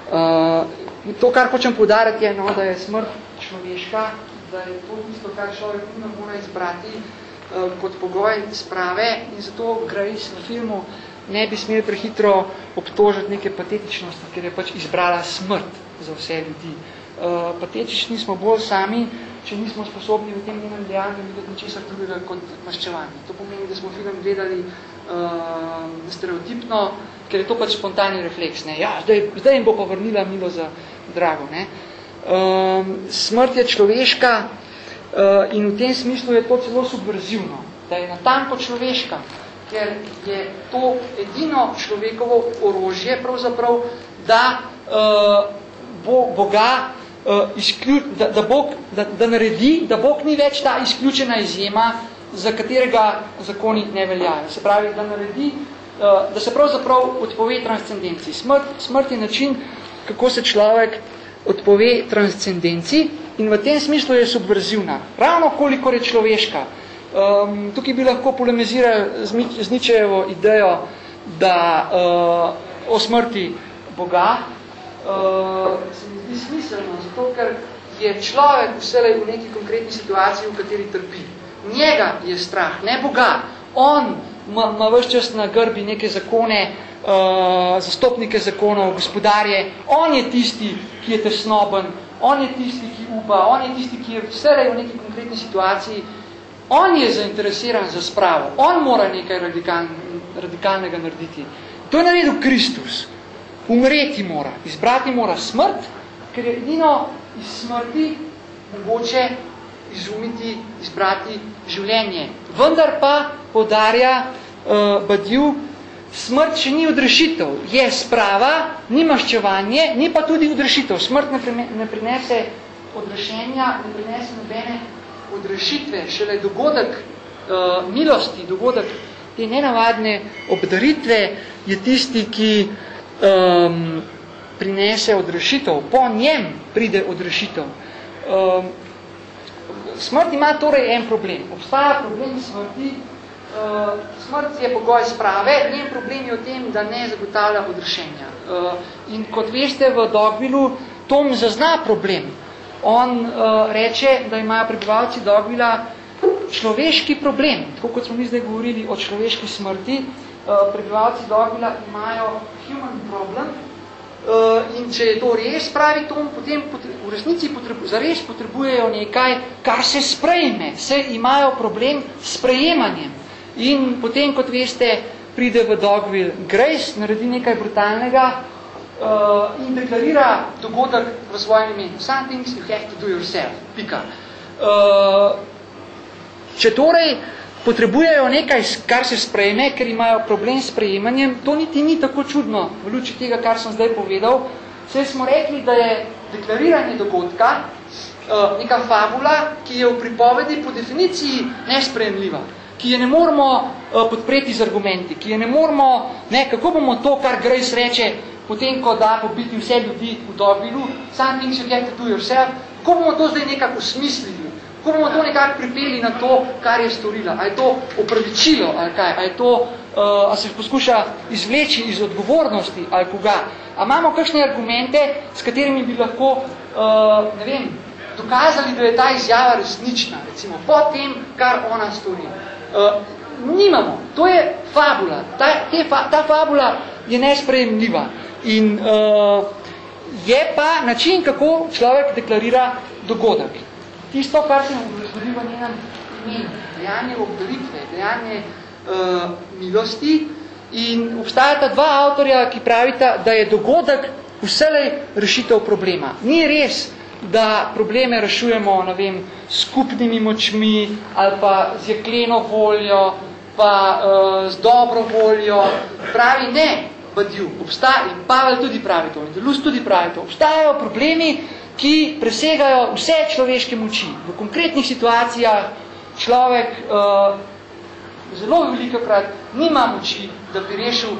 Uh, to, kar hočem podariti, je, no, da je smrt človeška, da je to tisto, kar človek nujno mora izbrati kot pogoj sprave in zato Grace v filmu ne bi smeli prehitro obtožiti neke patetičnosti, ker je pač izbrala smrt za vse ljudi. Uh, patetični smo bolj sami, če nismo sposobni v tem njenem dejanju videti ničesar drugega kot maščevanje. To pomeni, da smo film gledali uh, stereotipno, ker je to pač spontani refleks. Ne? Ja, zdaj, zdaj jim bo povrnila milo za drago. Ne? Uh, smrt je človeška in v tem smislu je to celo subverzivno, da je natanko človeška, ker je to edino človekovo orožje pravzaprav, da uh, bo, Boga uh, izključ, da, da, Bog, da, da naredi, da Bog ni več ta izključena izjema, za katerega zakoni ne veljajo. Se pravi, da naredi, uh, da se pravzaprav odpove transcendenci. Smrt, smrt je način, kako se človek odpove transcendenci in v tem smislu je subverzivna. Ravno koliko je človeška. Um, tukaj bi lahko polemizirali z, z Ničejevo idejo, da uh, o smrti Boga, uh, se mi zdi smiselno, zato ker je človek vselej v neki konkretni situaciji, v kateri trpi. Njega je strah, ne Boga. On ima vse čas na grbi neke zakone, uh, zastopnike zakonov, gospodarje. On je tisti, ki je tesnoben, on je tisti, ki upa, on je tisti, ki je vselej v neki konkretni situaciji. On je zainteresiran za spravo. On mora nekaj radikal, radikalnega narediti. To je naredil Kristus umreti mora, izbrati mora smrt, ker je edino iz smrti mogoče izumiti, izbrati življenje. Vendar pa podarja uh, Badiu, smrt še ni odrešitev, je sprava, ni maščevanje, ni pa tudi odrešitev. Smrt ne, prime, ne prinese odrešenja, ne prinese nobene odrešitve, šele dogodek uh, milosti, dogodek te nenavadne obdaritve je tisti, ki um, prinese odrešitev, po njem pride odrešitev. Um, smrt ima torej en problem. Obstaja problem smrti, uh, smrt je pogoj sprave, njen problem je v tem, da ne zagotavlja odrešenja. Uh, in kot veste, v Dogvilu Tom zazna problem. On uh, reče, da imajo prebivalci Dogvila človeški problem, tako kot smo mi zdaj govorili o človeški smrti, uh, prebivalci Dogvila imajo human problem. Uh, in če je to res pravi tom, potem v resnici potrebu, zares potrebujejo nekaj, kar se sprejme. Se imajo problem s sprejemanjem. In potem, kot veste, pride v Dogville Grace, naredi nekaj brutalnega uh, in deklarira dogodek v svojem imenu. Some things you have to do yourself. Pika. Uh, če torej potrebujejo nekaj, kar se sprejme, ker imajo problem s prejemanjem, to niti ni tako čudno v luči tega, kar sem zdaj povedal. Vse smo rekli, da je deklariranje dogodka uh, neka fabula, ki je v pripovedi po definiciji nesprejemljiva, ki je ne moramo uh, podpreti z argumenti, ki je ne moramo, ne, kako bomo to, kar Grace reče, potem, ko da pobiti vse ljudi v dobilu, some things you get to do yourself, kako bomo to zdaj nekako smislili, Ko bomo to nekako pripeli na to, kar je storila? A je to opravičilo ali kaj? A je to, uh, a se poskuša izvleči iz odgovornosti ali koga? A imamo kakšne argumente, s katerimi bi lahko, uh, ne vem, dokazali, da je ta izjava resnična, recimo, po tem, kar ona stori? Uh, nimamo. To je fabula. Ta, te fa, ta fabula je nesprejemljiva. In uh, je pa način, kako človek deklarira dogodek. Tisto, kar se zgodi v njenem imenu, dejanje obdaritve, dejanje uh, milosti, in obstajata dva avtorja, ki pravita, da je dogodek vselej rešitev problema. Ni res, da probleme rešujemo, ne vem, skupnimi močmi ali pa z jekleno voljo, pa uh, z dobro voljo. Pravi ne, Badiu, obstaja, in Pavel tudi pravi to, in Delus tudi pravi to, obstajajo problemi, ki presegajo vse človeške moči. V konkretnih situacijah človek uh, zelo veliko krat nima moči, da bi rešil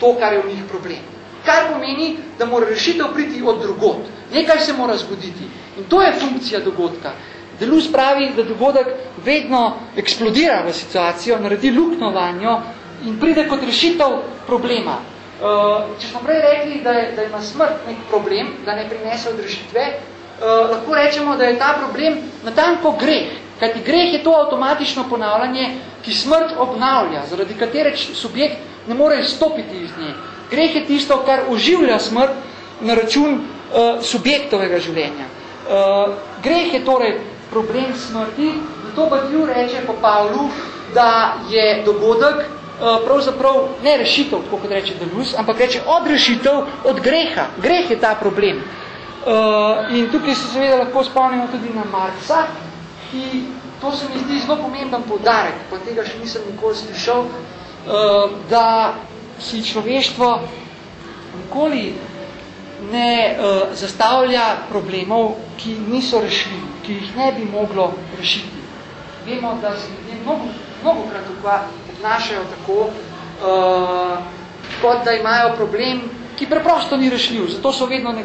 to, kar je v njih problem. Kar pomeni, da mora rešitev priti od drugot. Nekaj se mora zgoditi. In to je funkcija dogodka. Delus pravi, da dogodek vedno eksplodira v situacijo, naredi lukno vanjo in pride kot rešitev problema. Uh, če smo prej rekli, da, je, da ima smrt nek problem, da ne prinese odrešitve, uh, lahko rečemo, da je ta problem natanko greh. Kajti greh je to avtomatično ponavljanje, ki smrt obnavlja, zaradi katere subjekt ne more stopiti iz nje. Greh je tisto, kar oživlja smrt na račun uh, subjektovega življenja. Uh, greh je torej problem smrti, zato Badiu reče po Pavlu, da je dogodek uh, pravzaprav ne rešitev, tako kot reče Delus, ampak reče odrešitev od greha. Greh je ta problem. Uh, in tukaj se seveda lahko spomnimo tudi na Marksa, ki to se mi zdi zelo pomemben podarek, pa tega še nisem nikoli slišal, uh, da si človeštvo nikoli ne uh, zastavlja problemov, ki niso rešljivi, ki jih ne bi moglo rešiti. Vemo, da se ljudje mnogo, mnogo krat obnašajo tako, uh, kot da imajo problem, ki preprosto ni rešljiv. Zato so vedno ne,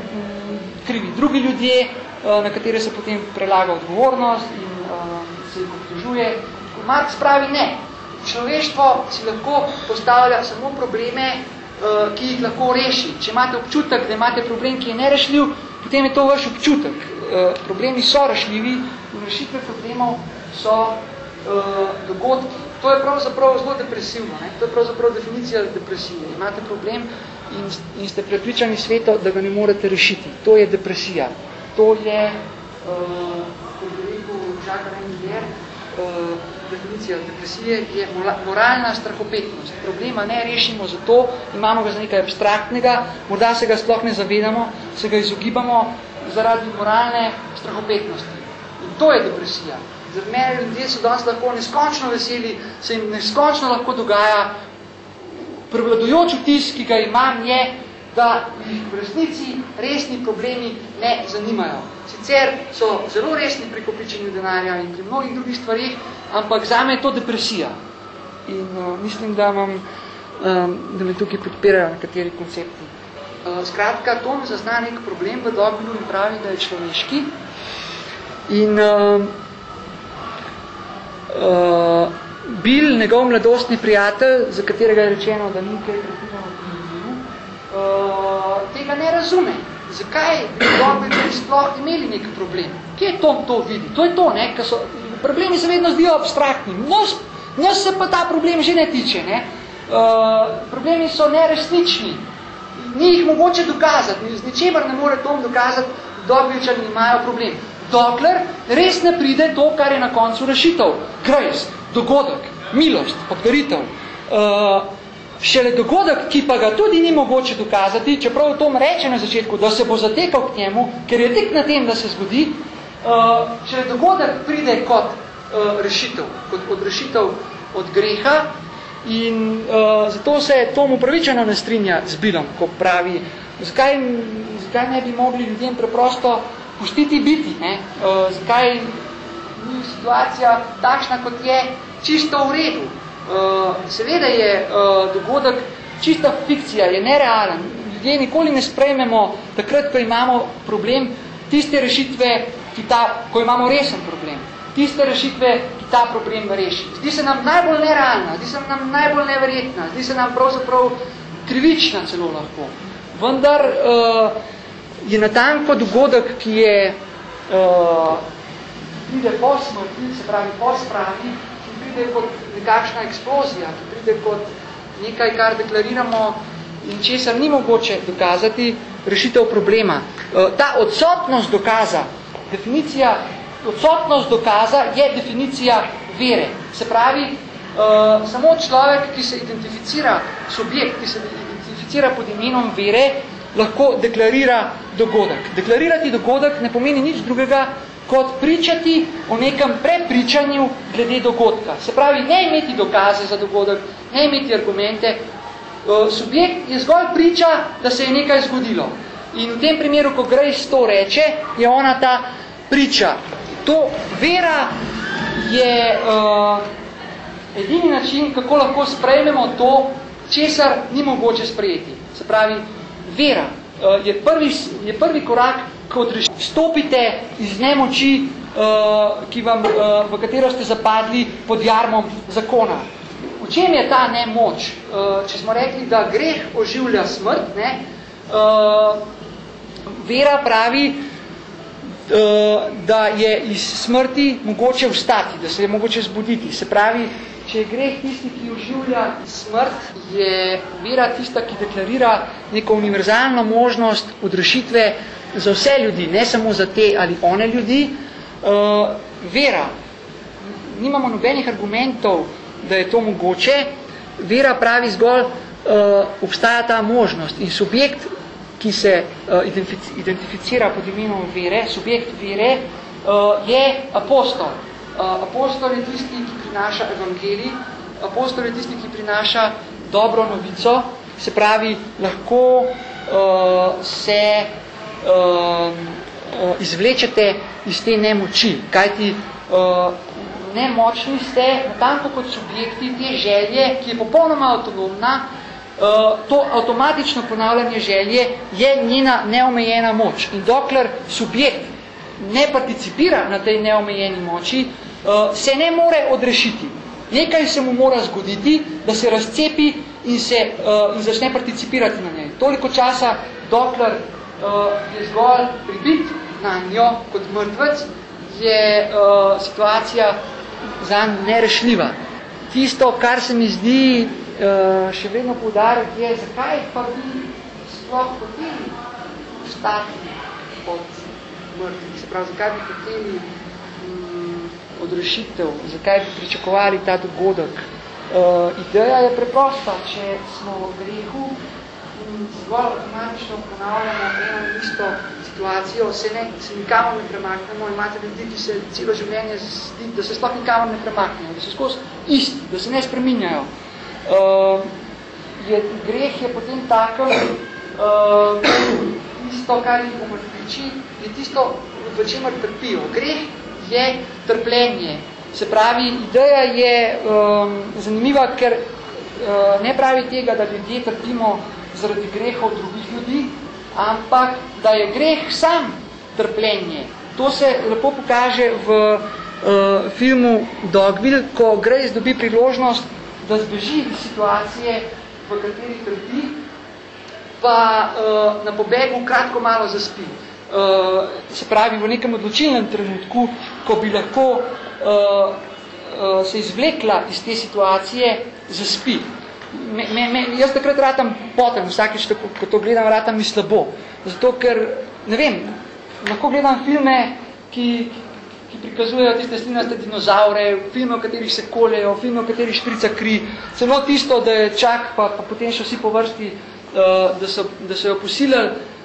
krivi drugi ljudje, uh, na katere se potem prelaga odgovornost in uh, se jih obtožuje. Marx pravi ne. Človeštvo si lahko postavlja samo probleme, uh, ki jih lahko reši. Če imate občutek, da imate problem, ki je nerešljiv, potem je to vaš občutek. Uh, problemi so rešljivi in rešitve problemov so uh, dogodki. To je pravzaprav zelo depresivno. Ne? To je pravzaprav definicija depresije. Imate problem in, in ste prepričani sveto, da ga ne morete rešiti. To je depresija. To je, uh, kot bi rekel Jacques Renier, uh, definicija depresije je moralna strahopetnost. Problema ne rešimo zato, imamo ga za nekaj abstraktnega, morda se ga sploh ne zavedamo, se ga izogibamo zaradi moralne strahopetnosti. In to je depresija. Za mene ljudje so danes lahko neskončno veseli, se jim neskončno lahko dogaja. Prevladujoč vtis, ki ga imam, je, da jih v resnici resni problemi ne zanimajo. Sicer so zelo resni pri kopičenju denarja in pri mnogih drugih stvarih, ampak zame je to depresija. In uh, mislim, da, vam, um, da me tukaj podpirajo nekateri koncepti. Uh, skratka, to mi zazna nek problem v dobilu in pravi, da je človeški. In uh, uh, bil njegov mladostni prijatelj, za katerega je rečeno, da ni kaj pretirano uh, tega ne razume. Zakaj bi dobili sploh imeli nek problem? Kje Tom to vidi? To je to, ne? So, problemi se vedno zdijo abstraktni. Nos, nos se pa ta problem že ne tiče. Ne? Uh, problemi so neresnični. Ni jih mogoče dokazati. Z ničemer ne more Tom dokazati, da dobilčani imajo problem. Dokler res ne pride to, kar je na koncu rešitev. Grace, dogodek, milost, odgaritev. Uh, šele dogodek, ki pa ga tudi ni mogoče dokazati, čeprav Tom reče na začetku, da se bo zatekal k njemu, ker je tek na tem, da se zgodi, uh, šele dogodek pride kot uh, rešitev, kot odrešitev od greha in uh, zato se Tom upravičeno ne strinja z Bilom, ko pravi, zakaj, zakaj ne bi mogli ljudem preprosto pustiti biti, ne? Uh, zakaj ni situacija takšna, kot je, čisto v redu. Uh, seveda je uh, dogodek čista fikcija, je nerealen. Ljudje nikoli ne sprejmemo takrat, ko imamo problem, tiste rešitve, ki ta, ko imamo resen problem. Tiste rešitve, ki ta problem reši. Zdi se nam najbolj nerealna, zdi se nam najbolj neverjetna, zdi se nam pravzaprav krivična celo lahko. Vendar uh, je natanko dogodek, ki je uh, pride po smrti, se pravi po spravi, pride kot nekakšna eksplozija, ki pride kot nekaj, kar deklariramo in česar ni mogoče dokazati, rešitev problema. Uh, ta odsotnost dokaza, definicija, odsotnost dokaza je definicija vere. Se pravi, uh, samo človek, ki se identificira, subjekt, ki se identificira pod imenom vere, lahko deklarira dogodek. Deklarirati dogodek ne pomeni nič drugega, kot pričati o nekem prepričanju glede dogodka. Se pravi, ne imeti dokaze za dogodek, ne imeti argumente. Subjekt je zgolj priča, da se je nekaj zgodilo. In v tem primeru, ko Grace to reče, je ona ta priča. To vera je uh, edini način, kako lahko sprejmemo to, česar ni mogoče sprejeti. Se pravi, vera uh, je, prvi, je prvi korak ko stopite iz nemoči, uh, ki vam, uh, v katero ste zapadli pod jarmom zakona. V čem je ta nemoč? Uh, če smo rekli, da greh oživlja smrt, ne, uh, vera pravi, uh, da je iz smrti mogoče vstati, da se je mogoče zbuditi. Se pravi, če je greh tisti, ki oživlja smrt, je vera tista, ki deklarira neko univerzalno možnost odrešitve za vse ljudi, ne samo za te ali one ljudi, uh, vera. Nimamo nobenih argumentov, da je to mogoče. Vera pravi zgolj, uh, obstaja ta možnost in subjekt, ki se uh, identificira pod imenom vere, subjekt vere, uh, je apostol. Uh, apostol je tisti, ki prinaša evangelij, apostol je tisti, ki prinaša dobro novico, se pravi, lahko uh, se uh, izvlečete iz te nemoči, kajti uh, nemočni ste, natanko kot subjekti te želje, ki je popolnoma avtonomna, uh, to avtomatično ponavljanje želje je njena neomejena moč. In dokler subjekt ne participira na tej neomejeni moči, uh, se ne more odrešiti. Nekaj se mu mora zgoditi, da se razcepi in, se, uh, in začne participirati na njej. Toliko časa, dokler je zgolj pribit na njo kot mrtvec, je uh, situacija zanj nerešljiva. Tisto, kar se mi zdi uh, še vedno poudariti, je, zakaj pa bi sploh hoteli stati od mrtvih, se pravi, zakaj bi hoteli um, odrešitev, zakaj bi pričakovali ta dogodek. Uh, ideja je preprosta, če smo v grehu, zgolj avtomatično ponavljamo eno isto situacijo, se, ne, se nikamor ne premaknemo, imate ljudi, ki se celo življenje zdi, da se sploh nikamor ne premaknejo, da so skozi isti, da se ne spreminjajo. Uh, je, greh je potem takem, uh, tisto, kar jih umrtviči, je tisto, v čemer trpijo. Greh je trpljenje. Se pravi, ideja je um, zanimiva, ker uh, ne pravi tega, da ljudje trpimo zaradi grehov drugih ljudi, ampak da je greh sam trpljenje. To se lepo pokaže v uh, filmu Dogville, ko Grace dobi priložnost, da zbeži iz situacije, v kateri trpi, pa uh, na pobegu kratko malo zaspi. Uh, se pravi, v nekem odločilnem trenutku, ko bi lahko uh, uh, se izvlekla iz te situacije, zaspi me, me, me, jaz takrat ratam potem, vsakeč, ko to gledam, ratam mi slabo. Zato, ker, ne vem, lahko gledam filme, ki, ki prikazujejo tiste slinaste dinozaure, filme, v katerih se koljejo, filme, v katerih šprica kri, celo tisto, da je čak, pa, pa potem še vsi po vrsti, uh, da, so, da so jo posilili.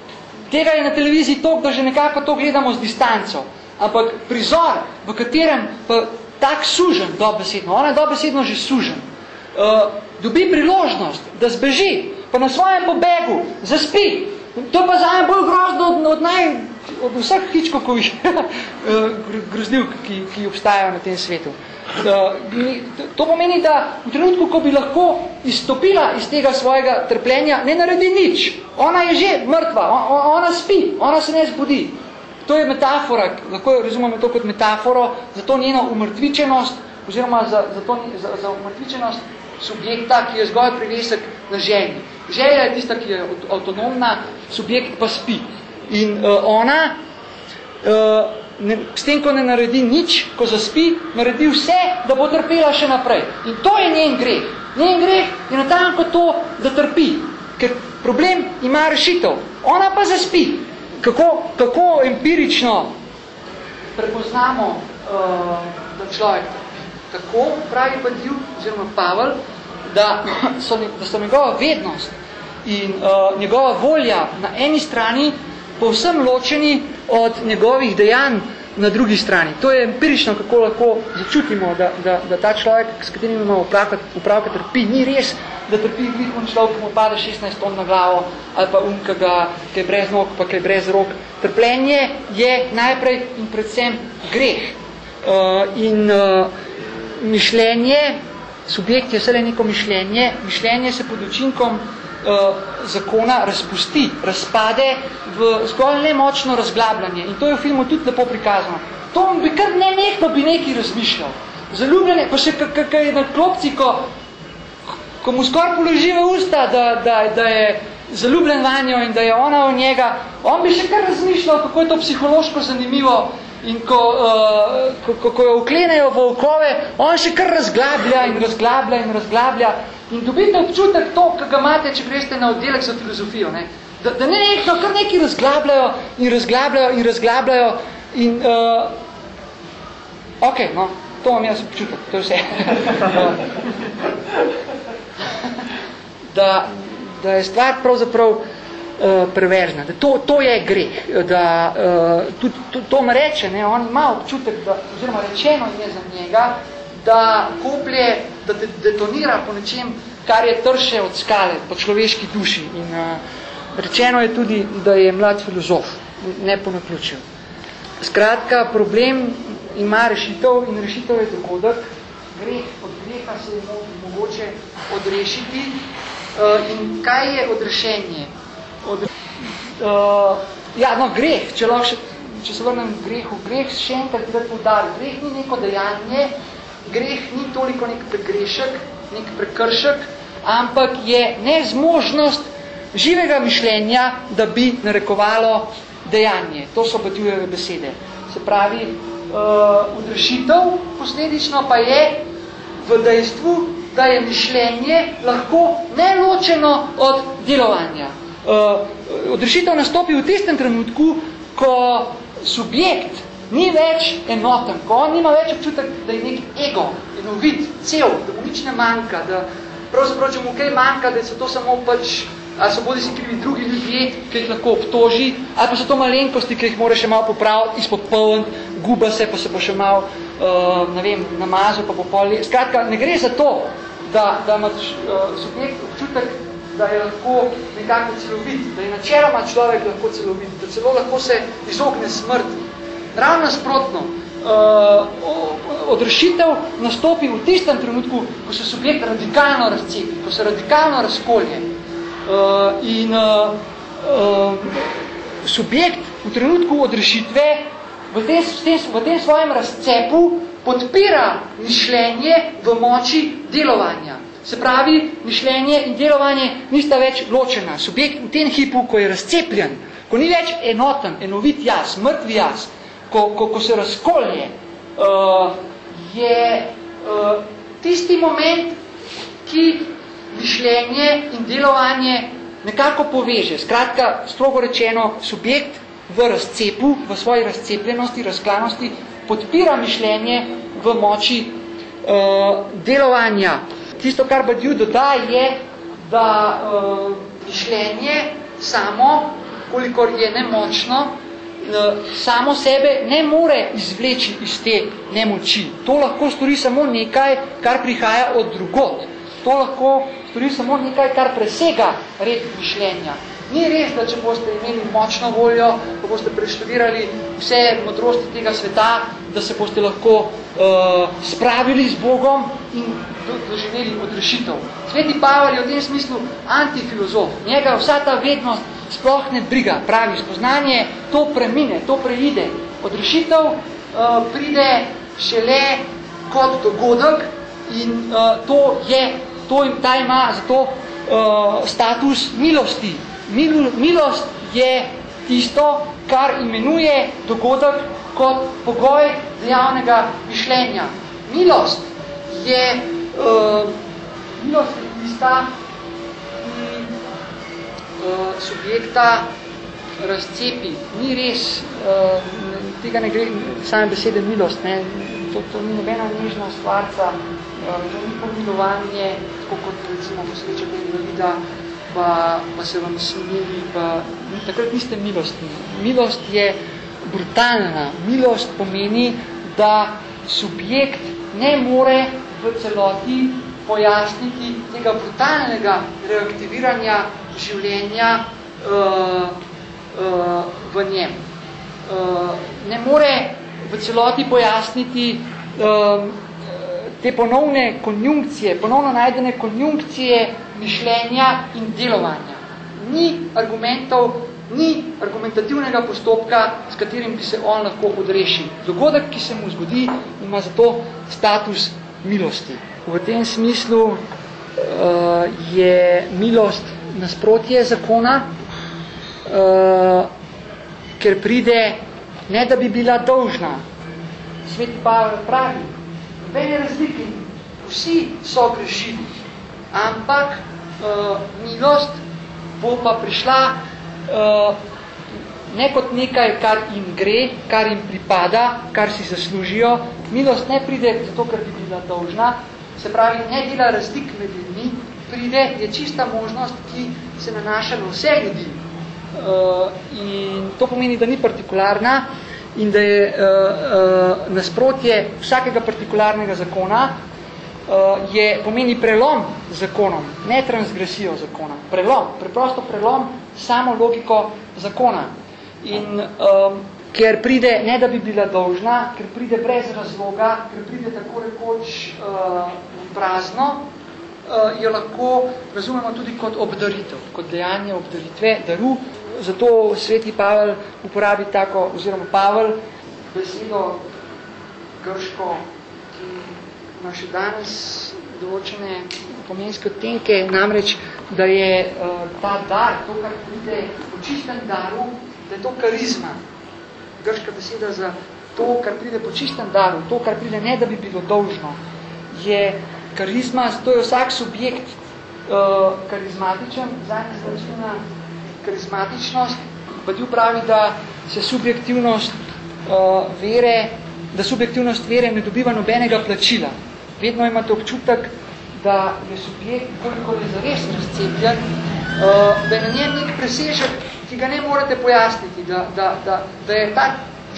Tega je na televiziji toliko, da že nekako to gledamo z distanco. Ampak prizor, v katerem pa tak sužen, dobesedno, ona je dobesedno že sužen, uh, dobi priložnost, da zbeži, pa na svojem pobegu zaspi. To pa zame bolj grozno od, od, naj, od vseh hičkokovih (laughs) grozljiv, ki, ki obstajajo na tem svetu. To pomeni, da v trenutku, ko bi lahko izstopila iz tega svojega trpljenja, ne naredi nič. Ona je že mrtva, ona spi, ona se ne zbudi. To je metafora, lahko razumemo to kot metaforo, za to njeno umrtvičenost, oziroma za, za, to, za, za umrtvičenost subjekta, ki je zgolj privesek na želji. Želja je tista, ki je avtonomna, subjekt pa spi. In uh, ona, uh, ne, s tem, ko ne naredi nič, ko zaspi, naredi vse, da bo trpela še naprej. In to je njen greh. Njen greh je natanko to, da trpi. ker problem ima rešitev, ona pa zaspi. Kako, kako empirično prepoznamo, uh, da človek tako pravi pa Div, oziroma Pavel, da so, da so njegova vednost in uh, njegova volja na eni strani povsem ločeni od njegovih dejanj na drugi strani. To je empirično, kako lahko začutimo, da, da, da ta človek, s katerim imamo upravka, upravka trpi, ni res, da trpi glihom človek, ki mu pade 16 ton na glavo, ali pa um, ki je brez nog, pa ki je brez rok. Trpljenje je najprej in predvsem greh. Uh, in uh, mišljenje, subjekt je vse neko mišljenje, mišljenje se pod učinkom uh, zakona razpusti, razpade v zgolj nemočno razglabljanje. In to je v filmu tudi lepo prikazano. To bi kar ne nekdo bi nekaj razmišljal. Zaljubljene, pa še kakaj je na klopci, ko, ko mu skoraj položi v usta, da, da, da je zaljubljen vanjo in da je ona v njega, on bi še kar razmišljal, kako je to psihološko zanimivo in ko, uh, ko, ko, ko jo uklenejo v okove, on še kar razglablja in razglablja in razglablja in dobite občutek to, kar ga imate, če greste na oddelek za filozofijo, ne? Da, da ne nekdo kar neki razglabljajo in razglabljajo in razglabljajo in uh, ok, no, to vam jaz občutek, to je vse. (laughs) da, da je stvar pravzaprav Eh, preverzna, da to, to je greh, da uh, tudi to, to mu reče, ne, on ima občutek, da, oziroma rečeno je za njega, da koplje, da de, detonira po nečem, kar je trše od skale, po človeški duši. In uh, rečeno je tudi, da je mlad filozof, ne po naključju. Skratka, problem ima rešitev in rešitev je dogodek, greh, od greha se je mogoče odrešiti. Uh, in kaj je odrešenje? Od, uh, ja, no, greh, če, lahko, če se vrnem grehu, greh še enkrat treba podariti. Greh ni neko dejanje, greh ni toliko nek pregrešek, nek prekršek, ampak je nezmožnost živega mišljenja, da bi narekovalo dejanje. To so Batjujeve besede. Se pravi, uh, odrešitev posledično pa je v dejstvu, da je mišljenje lahko neločeno od delovanja uh, odrešitev nastopi v tistem trenutku, ko subjekt ni več enoten, ko on nima več občutek, da je nek ego, enovit, cel, da mu nič ne manjka, da pravzaprav, če mu kaj manjka, da so to samo pač, ali so bodi si krivi drugi ljudje, ki jih lahko obtoži, ali pa so to malenkosti, ki jih mora še malo popraviti, izpopolniti, guba se, pa se bo še malo, uh, ne vem, namazal, pa bo pol. Skratka, ne gre za to, da, da ima uh, subjekt občutek, da je lahko nekako celovit, da je načeloma človek lahko celovit, da celo lahko se izogne smrti. Ravno nasprotno, uh, odrešitev nastopi v tistem trenutku, ko se subjekt radikalno razcepi, ko se radikalno razkolje. Uh, in uh, uh, subjekt v trenutku odrešitve v tem, v, tem, v tem svojem razcepu podpira mišljenje v moči delovanja. Se pravi, mišljenje in delovanje nista več ločena. Subjekt v tem hipu, ko je razcepljen, ko ni več enoten, enovit jaz, mrtvi jaz, ko, ko, ko se razkolje, uh, je uh, tisti moment, ki mišljenje in delovanje nekako poveže. Skratka, strogo rečeno, subjekt v razcepu, v svoji razcepljenosti, razklanosti, podpira mišljenje v moči uh, delovanja tisto, kar Badiou doda, je, da uh, mišljenje samo, kolikor je nemočno, uh, samo sebe ne more izvleči iz te nemoči. To lahko stori samo nekaj, kar prihaja od drugot. To lahko stori samo nekaj, kar presega red mišljenja. Ni res, da če boste imeli močno voljo, ko boste preštudirali vse modrosti tega sveta, da se boste lahko uh, spravili z Bogom in doživeli odrešitev. Sveti Pavel je v tem smislu antifilozof. Njega vsa ta vednost sploh ne briga. Pravi, spoznanje to premine, to preide. Odrešitev uh, pride šele kot dogodek in uh, to je, to im ta ima zato uh, status milosti, Mil, milost je tisto, kar imenuje dogodek kot pogoj dejavnega mišljenja. Milost je, uh, milost je tista, ki subjekta razcepi. Ni res, uh, tega ne gre same besede milost, ne? To, to ni nobena nežna stvarca, uh, to ni pomilovanje, tako kot recimo posreča invalida, pa, pa se vam smili, pa takrat niste milostni. Milost je brutalna. Milost pomeni, da subjekt ne more v celoti pojasniti tega brutalnega reaktiviranja življenja uh, uh, v njem. Uh, ne more v celoti pojasniti uh, te ponovne konjunkcije, ponovno najdene konjunkcije mišljenja in delovanja. Ni argumentov, ni argumentativnega postopka, s katerim bi se on lahko odrešil. Dogodek, ki se mu zgodi, ima zato status milosti. V tem smislu uh, je milost nasprotje zakona, uh, ker pride, ne da bi bila dolžna. Sveti Pavel pravi, nobene razlike, vsi so grešili, ampak uh, milost bo pa prišla uh, ne kot nekaj, kar jim gre, kar jim pripada, kar si zaslužijo. Milost ne pride zato, ker bi bila dolžna, se pravi, ne dela razlik med ljudmi, pride, je čista možnost, ki se nanaša na vse ljudi. Uh, in to pomeni, da ni partikularna in da je uh, uh, nasprotje vsakega partikularnega zakona je, pomeni prelom zakonom, ne transgresijo zakona. Prelom, preprosto prelom samo logiko zakona. In um, ker pride, ne da bi bila dolžna, ker pride brez razloga, ker pride tako rekoč uh, prazno, uh, jo lahko razumemo tudi kot obdaritev, kot dejanje obdaritve, daru. Zato sveti Pavel uporabi tako, oziroma Pavel, besedo grško, ima še danes določene pomenske odtenke, namreč, da je uh, ta dar, to, kar pride v čistem daru, da je to karizma. Grška beseda za to, kar pride po čistem daru, to, kar pride ne, da bi bilo dolžno, je karizma, to je vsak subjekt uh, karizmatičen, zadnja značina karizmatičnost, pa ti pravi, da se subjektivnost uh, vere, da subjektivnost vere ne dobiva nobenega plačila. Vedno imate občutek, da je subjekt, koliko je zares razcepljen, uh, da je na njem nek presežek, ki ga ne morete pojasniti, da, da, da, da je ta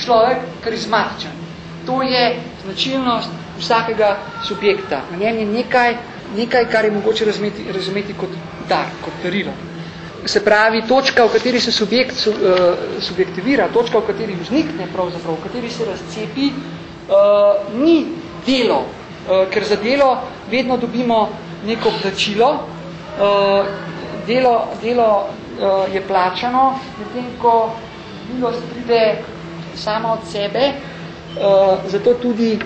človek karizmatičen. To je značilnost vsakega subjekta. Na njem je nekaj, nekaj kar je mogoče razumeti, razumeti kot dar, kot darilo. Se pravi, točka, v kateri se subjekt su, uh, subjektivira, točka, v kateri vznikne pravzaprav, v kateri se razcepi, uh, ni delo, ker za delo vedno dobimo neko obdačilo, uh, delo, delo uh, je plačano, medtem ko milost pride sama od sebe, zato tudi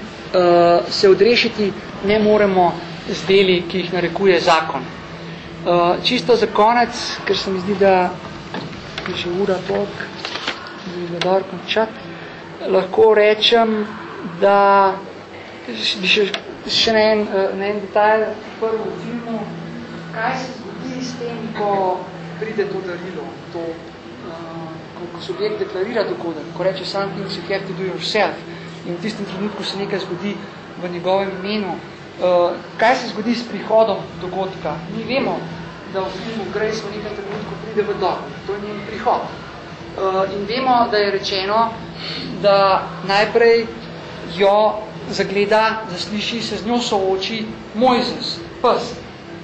se odrešiti ne moremo z deli, ki jih narekuje zakon. Čisto za konec, ker se mi zdi, da je že ura tok, da je dobro končati, lahko rečem, da bi še še na en, eh, na en detalj prvo v filmu, kaj se zgodi s tem, ko pride to darilo, to, uh, ko, ko subjekt deklarira dogodek, ko reče some things you have to do yourself in v tistem trenutku se nekaj zgodi v njegovem imenu. Uh, kaj se zgodi s prihodom dogodka? Mi vemo, da v filmu Grace v nekaj trenutku pride v dom. To je njen prihod. Uh, in vemo, da je rečeno, da najprej jo zagleda, zasliši, se z njo sooči Mojzes, pes.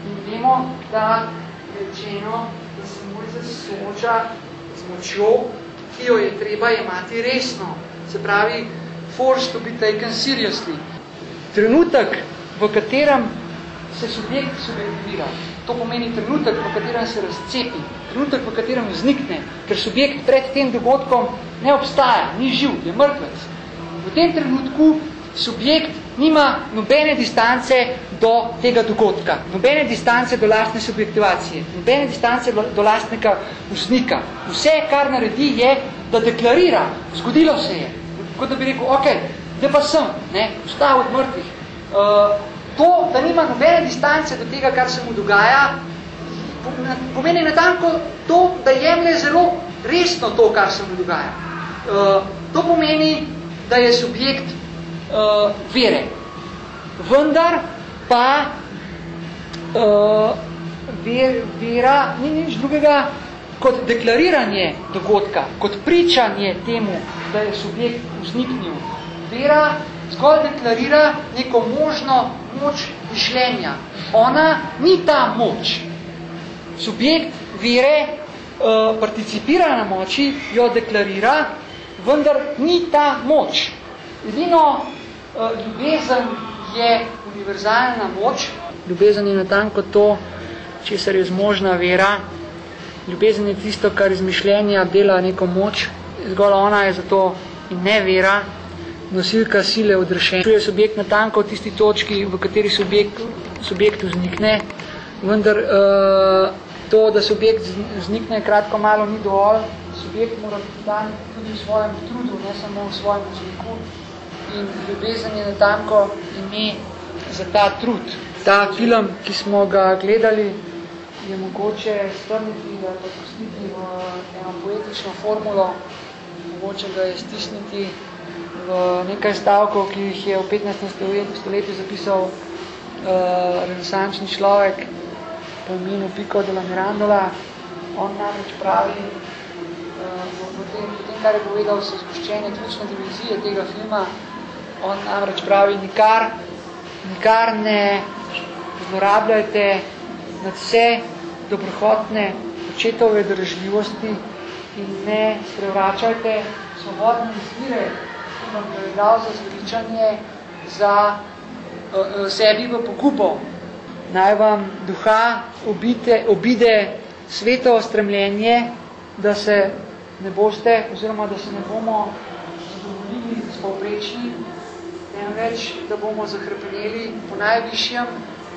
In vemo, da je rečeno, da se Mojzes sooča z močjo, ki jo je treba imati resno. Se pravi, forced to be taken seriously. Trenutek, v katerem se subjekt subjektivira, to pomeni trenutek, v katerem se razcepi, trenutek, v katerem vznikne, ker subjekt pred tem dogodkom ne obstaja, ni živ, je mrtvec. V tem trenutku subjekt nima nobene distance do tega dogodka, nobene distance do lastne subjektivacije, nobene distance do lastnega vznika. Vse, kar naredi, je, da deklarira, zgodilo se je. Kot da bi rekel, ok, da pa sem, ne, vstal od mrtvih. Uh, to, da nima nobene distance do tega, kar se mu dogaja, pomeni natanko to, da je jemlje zelo resno to, kar se mu dogaja. Uh, to pomeni, da je subjekt uh, vere. Vendar pa uh, ver, vera ni nič drugega kot deklariranje dogodka, kot pričanje temu, da je subjekt vzniknil. Vera zgolj deklarira neko možno moč mišljenja. Ona ni ta moč. Subjekt vere uh, participira na moči, jo deklarira, vendar ni ta moč. Edino ljubezen je univerzalna moč. Ljubezen je natanko to, česar je zmožna vera. Ljubezen je tisto, kar iz mišljenja dela neko moč. Zgolj ona je zato in ne vera, nosilka sile odrešenja. Čuje subjekt natanko v tisti točki, v kateri subjekt, subjekt vznikne, vendar uh, to, da subjekt vznikne kratko malo ni dovolj, subjekt mora biti dan tudi v svojem trudu, ne samo v svojem vzniku in ljubezen je natanko ime za ta trud. Ta film, ki smo ga gledali, je mogoče strniti, da pa pustiti v eno poetično formulo, mogoče ga je stisniti v nekaj stavkov, ki jih je v 15. stoletju zapisal uh, renesančni človek po imenu Pico de la Mirandola. On namreč pravi, uh, v, tem, v tem, kar je povedal, so zgoščene ključne dimenzije tega filma, on namreč pravi, nikar, nikar ne zlorabljajte nad vse dobrohotne očetove držljivosti in ne sprevračajte svobodne izvire vam prevedal za zveličanje za uh, sebi v pokupo. Naj vam duha obite, obide sveto stremljenje, da se ne boste, oziroma da se ne bomo zadovoljili s povprečnim, temveč, da bomo zahrepeneli po najvišjem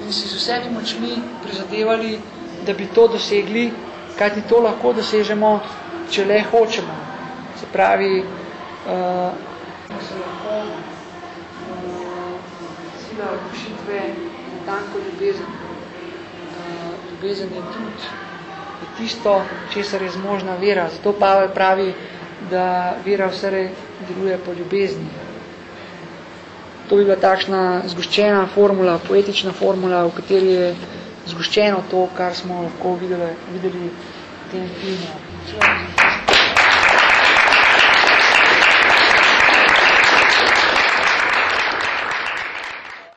in si z vsemi močmi prizadevali, da bi to dosegli, kajti to lahko dosežemo, če le hočemo. Se pravi, uh, se lahko uh, sila odločitve in tanko ljubezen. Uh, ljubezen je trud, je tisto, česar je zmožna vera. Zato Pavel pravi, da vera vse deluje po ljubezni. To bi bila takšna zgoščena formula, poetična formula, v kateri je zgoščeno to, kar smo lahko videli, videli v tem filmu.